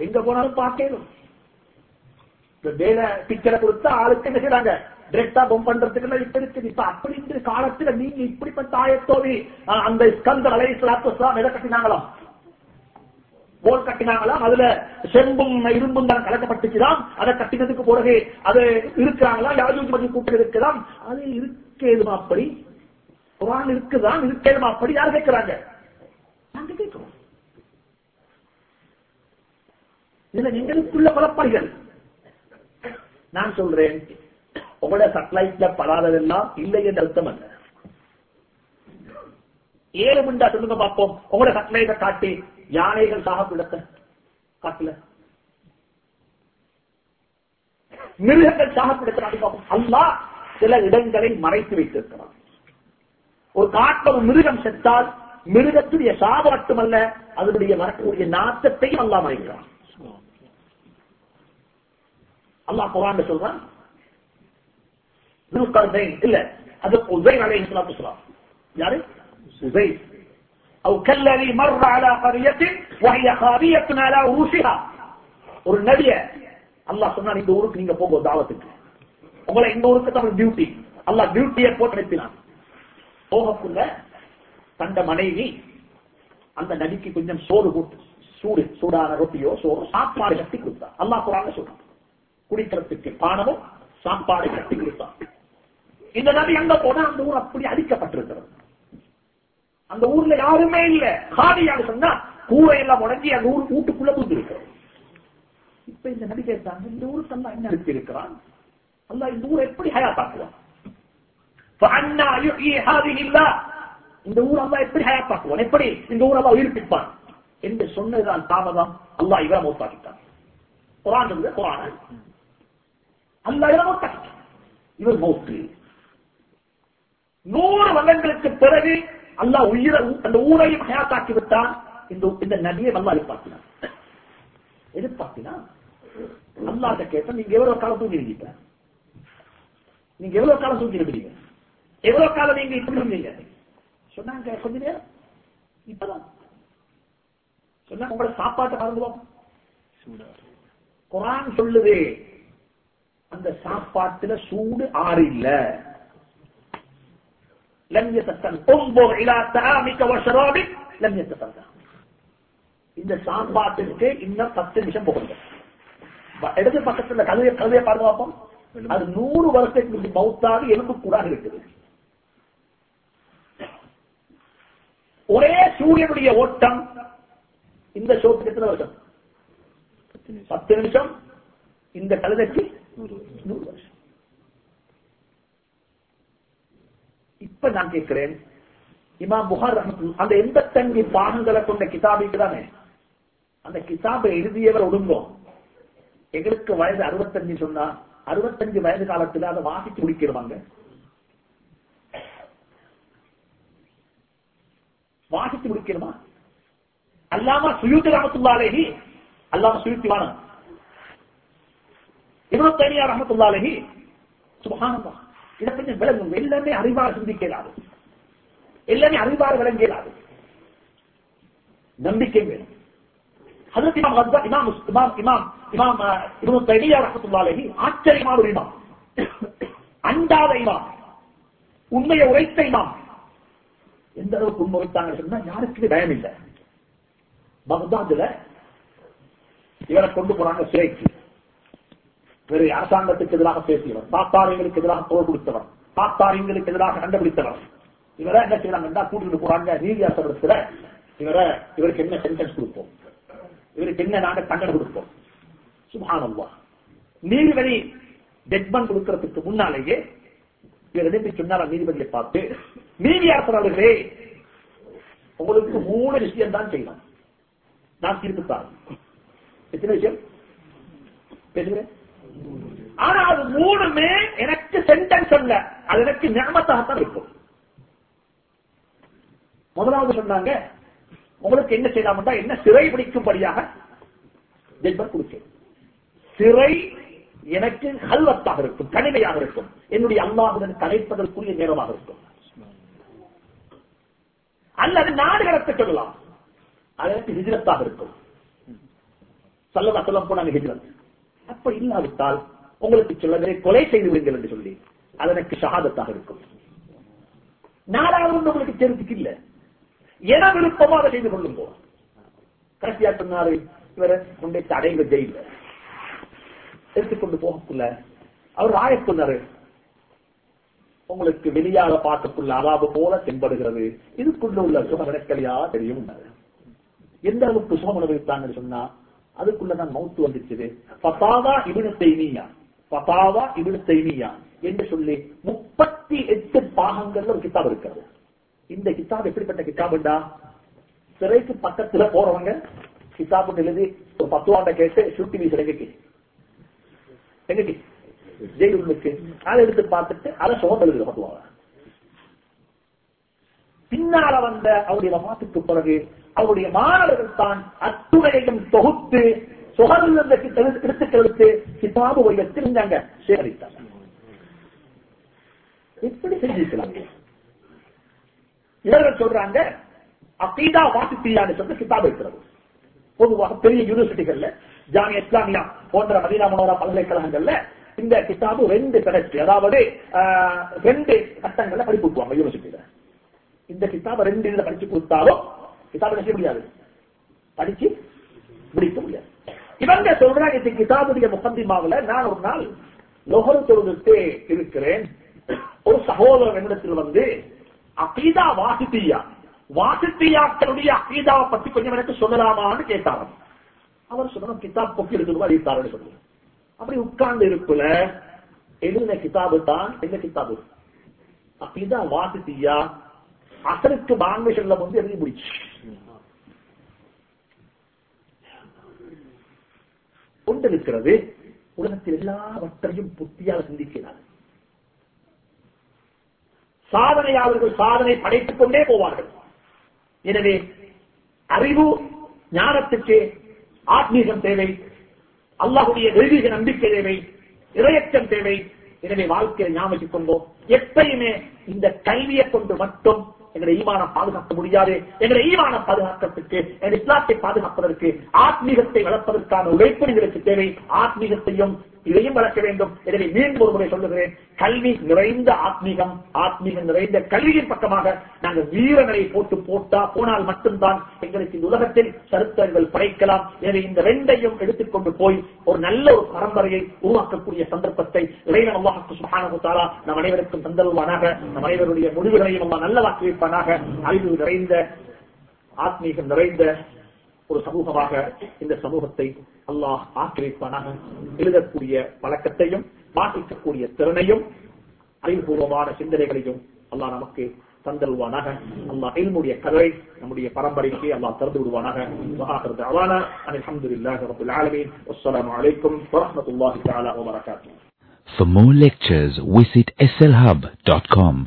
எங்க போனாலும் பார்க்கணும். இந்த வேலை பிக்சரை கொடுத்தா ஆளுக்கு என்ன செய்யறாங்க டிரெக்டா பொம் பண்றதுக்கு இப்ப இருக்குது இப்ப அப்படின்ற காலத்துல நீங்க இப்படிப்பட்ட ஆயத்தோவி அந்த ஸ்கந்த அலை சலாத்துலாம் எதை கட்டினாங்களாம் போல் கட்டினாங்களாம் அதுல செம்பும் இரும்பும் தான் கலக்கப்பட்டுச்சுதான் அதை கட்டினதுக்கு பிறகு அது இருக்கிறாங்களா? யாரும் மதி கூட்டம் இருக்கலாம் அது இருக்கேதுமா அப்படி குரான் இருக்குதான் இருக்கேதுமா அப்படி யார் கேட்கிறாங்க? நாங்க கேட்கிறோம். இதுல நீங்களுக்குள்ள குழப்பாளிகள் நான் சொல்றேன் உங்களோட சட்டலைட்ல படாததெல்லாம் இல்லை என்ற அர்த்தம் அல்ல. ஏழு முண்டா சொல்லுங்க பார்ப்போம். உங்களோட சட்டலைட்டை காட்டி யானைகள் சாகப்பிடத்த காட்டுல. மிருகங்கள் சாக காட்டி அல்லா சில இடங்களை மறைத்து வைத்திருக்கிறான். ஒரு காட்டுல ஒரு மிருகம் செத்தால் மிருகத்துடைய சாபம் மட்டுமல்ல அதனுடைய வரக்கூடிய நாட்டத்தையும் அல்லா மறைக்கிறான். அல்லாஹ் குரான் சொல்றான் துல்கர்னைன் இல்ல அது உசைன் அலைஹி ஸலாத்து வஸலாம் யாரு உசைன் او كالذي مر على قريه وهي خاويه على عروشها ஒரு நபிய அல்லாஹ் சொன்னான் இந்த ஊருக்கு நீங்க போங்க தாவத்துக்கு உங்களை இந்த ஊருக்கு தான் டியூட்டி அல்லாஹ் டியூட்டியை போட்டு அனுப்பினான் போகக்குள்ள தந்த மனைவி அந்த நதிக்கு கொஞ்சம் சோறு போட்டு சூடு சூடான ரொட்டியோ சோறு சாப்பாடு கட்டி கொடுத்தான் அல்லா குரான சொல்றான். குடிக்கிறதுக்கு பானமும் சாப்பாடு கட்டி கொடுத்தான் இந்த நபி எங்க போனா அந்த ஊர் அப்படி அழிக்கப்பட்டிருக்கிறது அந்த ஊர்ல யாருமே இல்ல. காலியாக சொன்னா கூரை எல்லாம் உடஞ்சி அந்த ஊர் வீட்டுக்குள்ள புந்து இப்ப இந்த நபி கேட்டாங்க இந்த ஊருக்கு அல்லா என்ன அடித்து இருக்கிறான். அல்லா இந்த ஊரை எப்படி ஹயா தாக்குவான் இந்த ஊர் அல்லா எப்படி ஹயா தாக்குவான் எப்படி இந்த ஊர் அல்லா உயிர்ப்பிப்பான்? என்று சொன்னதுதான் தாமதம். அல்லா இவரை மௌத்தாக்கிட்டான். குரான் சொல்லுது குரான். அல்லாஹ் இவரை மௌத்தாக்கிட்டான். இவர் மௌத்து. நூறு வருடங்களுக்கு பிறகு அல்லா உயிரை அந்த ஊரையும் ஹயாத்தாக்கி விட்டான் இந்த நதியை நல்லா எதிர்பார்த்தினான் எதிர்பார்த்தினா அல்லாட்ட கேட்ட நீங்க எவ்வளவு காலம் தூங்கி இருக்கீங்க நீங்க எவ்வளவு காலம் தூங்கி இருக்கிறீங்க எவ்வளவு காலம் நீங்க இப்படி இருந்தீங்க? சொன்னாங்க கொஞ்ச நேரம். இப்பதான். சொன்னா உங்களோட சாப்பாட்டை மறந்துவோம் குரான் சொல்லுது அந்த சாப்பாட்டுல சூடு ஆறு இல்ல. இந்த சாப்பாட்டுக்கு இன்னும் பத்து நிமிஷம் போகுங்க இடது பக்கத்துல கழுவிய கழுவிய பாருங்க பார்ப்போம் அது நூறு வருஷத்துக்கு மௌத்தாக எலும்பு கூடாது இருக்குது ஒரே சூரியனுடைய ஓட்டம் இந்த ஷோட்டுக்கு எத்தனை வருஷம்? பத்து நிமிஷம். இந்த கழுதைக்கு நூறு வருஷம். இப்ப நான் கேட்கிறேன் இமாம் புகார் அந்த எண்பத்தஞ்சு பாகங்களை கொண்ட கிதாபிக்கு தானே அந்த கிதாபை எழுதியவர் ஒடுங்கும் எங்களுக்கு வயது அறுபத்தஞ்சு சொன்னா அறுபத்தஞ்சு வயது காலத்துல அதை வாசிச்சு முடிக்கிறவாங்க. வாசிச்சு முடிக்கணுமா அல்லாம சுயூத்தி ரஹமத்துல்லாலேஹி அல்லாம சுயூத்திவான இவ்வளவு தனியா ரஹமத்துல்லாலேஹி சுபகானந்தா இதை கொஞ்சம் விளங்கும். எல்லாமே அறிவார் சிந்திக்கலாது. எல்லாமே அறிவார் விளங்கலாது. நம்பிக்கை வேணும். ஹஜரத் இமாம் வந்தா இமாம் இமாம் இமாம் இமாம் அஹ், தனியா தைமியா ஆச்சரியமான ஒரு இமாம். அண்டாத இமாம். உண்மையை உரைத்த இமாம். எந்த அளவுக்கு உண்மை உரைத்தாங்க சொன்னா யாருக்கு பயம் இல்லை பக்தாதுல இவரை கொண்டு போறாங்க சிறைக்கு. வேறு அரசாங்கத்துக்கு எதிராக பேசியவர். பாத்தாரியங்களுக்கு எதிராக போர் கொடுத்தவர். பாத்தாரியங்களுக்கு எதிராக கண்டுபிடித்தவர். இவரை என்ன செய்யறாங்கன்னா கூட்டிட்டு போறாங்க நீதியாசனத்துல இவரை இவருக்கு என்ன சென்டென்ஸ் கொடுப்போம்? இவருக்கு என்ன நாங்க தண்டனை கொடுப்போம்? சுபானம்வா நீதிபதி ஜட்மெண்ட் கொடுக்கறதுக்கு முன்னாலேயே இவர் எழுப்பி சொன்னார் நீதிபதியை பார்த்து? நீதியாசர் அவர்களே உங்களுக்கு மூணு விஷயம் தான் செய்யலாம் நான் தீர்ப்பு தாரேன் எத்தனை விஷயம்? பேசுகிறேன் ஆனா அது மூணுமே எனக்கு சென்டென்ஸ் அல்ல. அது எனக்கு ஞாபகத்தாகத்தான் இருக்கும். முதலாவது சொன்னாங்க உங்களுக்கு என்ன செய்யலாம் என்ன சிறை பிடிக்கும்படியாக ஜட்மெண்ட் கொடுக்க சிறை எனக்கு ஹல்வத்தாக இருக்கும் தனிமையாக இருக்கும். என்னுடைய அல்லாஹுடன் கலைப்பதற்குரிய நேரமாக இருக்கும். அல்லது நாடு கடத்த சொல்லலாம். அது எனக்கு ஹிஜ்ரத்தாக இருக்கும். சல்லதா சொல்லம் போனாங்க ஹிஜ்ரத். அப்ப இல்லாவிட்டால் உங்களுக்கு சொல்லவே கொலை செய்து விடுங்கள் என்று சொல்லி அது எனக்கு ஷஹாதத்தாக இருக்கும். நாலாவது உங்களுக்கு தெரிஞ்சுக்கு இல்ல. என விருப்பமா அதை செய்து கொள்ளுங்க. கடைசியா சொன்னாரு இவரை கொண்டே தடைங்க ஜெயில எடுத்துக்கொண்டு போகக்குள்ள அவர் ராய சொன்னாரு உங்களுக்கு வெளியாக பார்க்கக்குள்ள அலாபு போல தென்படுகிறது. இதுக்குள்ள உள்ள சுகம் எனக்கலையா தெரியும். எந்த அளவுக்கு சுகம் அனுபவித்தாங்கன்னு சொன்னா அதுக்குள்ளதான் மவுத்து வந்துச்சு பத்தாவா இவனு தைமியா பத்தாவா இவனு தைமியா என்று சொல்லி முப்பத்தி எட்டு பாகங்கள்ல ஒரு கிதாப் இருக்கிறது. இந்த கிதாப் எப்படிப்பட்ட கிதாபுண்டா சிறைக்கு பக்கத்துல போறவங்க கிதாபு எழுதி ஒரு பத்து கேட்டு சுட்டி வீசு எங்கக்கு எங்கக்கு ஜெயில் உள்ளுக்கு அதை எடுத்து பார்த்துட்டு அதை சுகம் எழுதுற பத்துவாங்க பின்னால வந்த அவருடைய மாத்துக்கு பிறகு அவருடைய மாணவர்கள் தான் அத்துணையையும் தொகுத்து சுகர்ந்த எடுத்து எடுத்து கிதாபு வடிவத்தில் இருந்தாங்க. சேகரித்தாங்க எப்படி செஞ்சிருக்கலாம். இவர்கள் சொல்றாங்க அகீதா வாசித்தியான்னு சொல்ற கிதாப் இருக்கிறது பொதுவாக பெரிய யூனிவர்சிட்டிகள்ல ஜாமி இஸ்லாமியா போன்ற மதீனா மனோரா பல்கலைக்கழகங்கள்ல இந்த கிதாபு ரெண்டு கடைசி அதாவது ஆஹ், ரெண்டு கட்டங்கள்ல படிப்பு யூனிவர்சிட்டியில இந்த கிதாபை ரெண்டு இதுல படிச்சு கொடுத்தாலும் கிதாபை செய்ய முடியாது. படிச்சு முடிக்க முடியாது. இவங்க சொல்றாங்க இந்த கிதாபுடைய முகந்திமாவில நான் ஒரு நாள் லொஹர் தொழுதுட்டு இருக்கிறேன். ஒரு சகோதரர் என்னிடத்தில் வந்து அகீதா வாசித்தியா? வாசித்தியாக்களுடைய அகீதாவை பத்தி கொஞ்சம் எனக்கு சொல்லலாமான்னு கேட்டாராம். அவர் சொன்ன கிதாப் பொக்கி எடுக்கணும் அழித்தாருன்னு சொல்லுவார் அப்படி உட்கார்ந்து இருக்குல எழுதின கிதாபு தான்? எந்த கிதாபு? அகீதா வாசித்தியா? அசருக்கு பாங்கேஷன்ல வந்து எழுதி முடிச்சு. கொண்டிருக்கிறது உலகத்தில் எல்லாவற்றையும் புத்தியால் சிந்திக்கிறார். சாதனையாளர்கள் சாதனை படைத்துக் கொண்டே போவார்கள். எனவே அறிவு ஞானத்துக்கு ஆத்மீகம் தேவை. அல்லாஹுடைய தெய்வீக நம்பிக்கை தேவை. இரையச்சம் தேவை. எனவே வாழ்க்கையை ஞாபகம் கொண்டோம் எப்பயுமே இந்த கல்வியை கொண்டு மட்டும் எங்களை ஈமானம் பாதுகாக்க முடியாது. எங்களை ஈமானம் பாதுகாக்கிறதுக்கு எங்கள் இஸ்லாத்தை பாதுகாப்பதற்கு ஆத்மீகத்தை வளர்ப்பதற்கான உழைப்பு எங்களுக்கு தேவை. ஆத்மீகத்தையும் இதையும் வளர்க்க வேண்டும். எனவே மீண்டும் ஒரு முறை சொல்லுகிறேன் கல்வி நிறைந்த ஆத்மீகம் ஆத்மீகம் நிறைந்த கல்வியின் பக்கமாக நாங்கள் வீரங்களை போட்டு போட்டா போனால் மட்டும்தான் எங்களுக்கு இந்த உலகத்தில் சரித்திரங்கள் படைக்கலாம். எனவே இந்த ரெண்டையும் எடுத்துக்கொண்டு போய் ஒரு நல்ல ஒரு பரம்பரையை உருவாக்கக்கூடிய சந்தர்ப்பத்தை இறைவன் அல்லாஹுக்கு சுப்ஹானஹு தஆலா நம் அனைவருக்கும் தந்தருவானாக நம் அனைவருடைய முடிவுகளையும் நல்லவாக்கி வைப்பானாக. அறிவு நிறைந்த ஆத்மீகம் நிறைந்த ஒரு சமூகமாக இந்த சமூகத்தை அல்லாஹ் ஆக்கிரமிப்பானாக. எழுதக்கூடிய பழக்கத்தையும் மாற்றிக்கக்கூடிய திறனையும் அறிவுபூர்வமான சிந்தனைகளையும் அல்லாஹ் நமக்கு தந்தல்வானாக அல்லாஹ் எல்முடைய கதை நம்முடைய பரம்பரைக்கு அல்லாஹ் திறந்து விடுவானாக. For more lectures, visit slhub.com.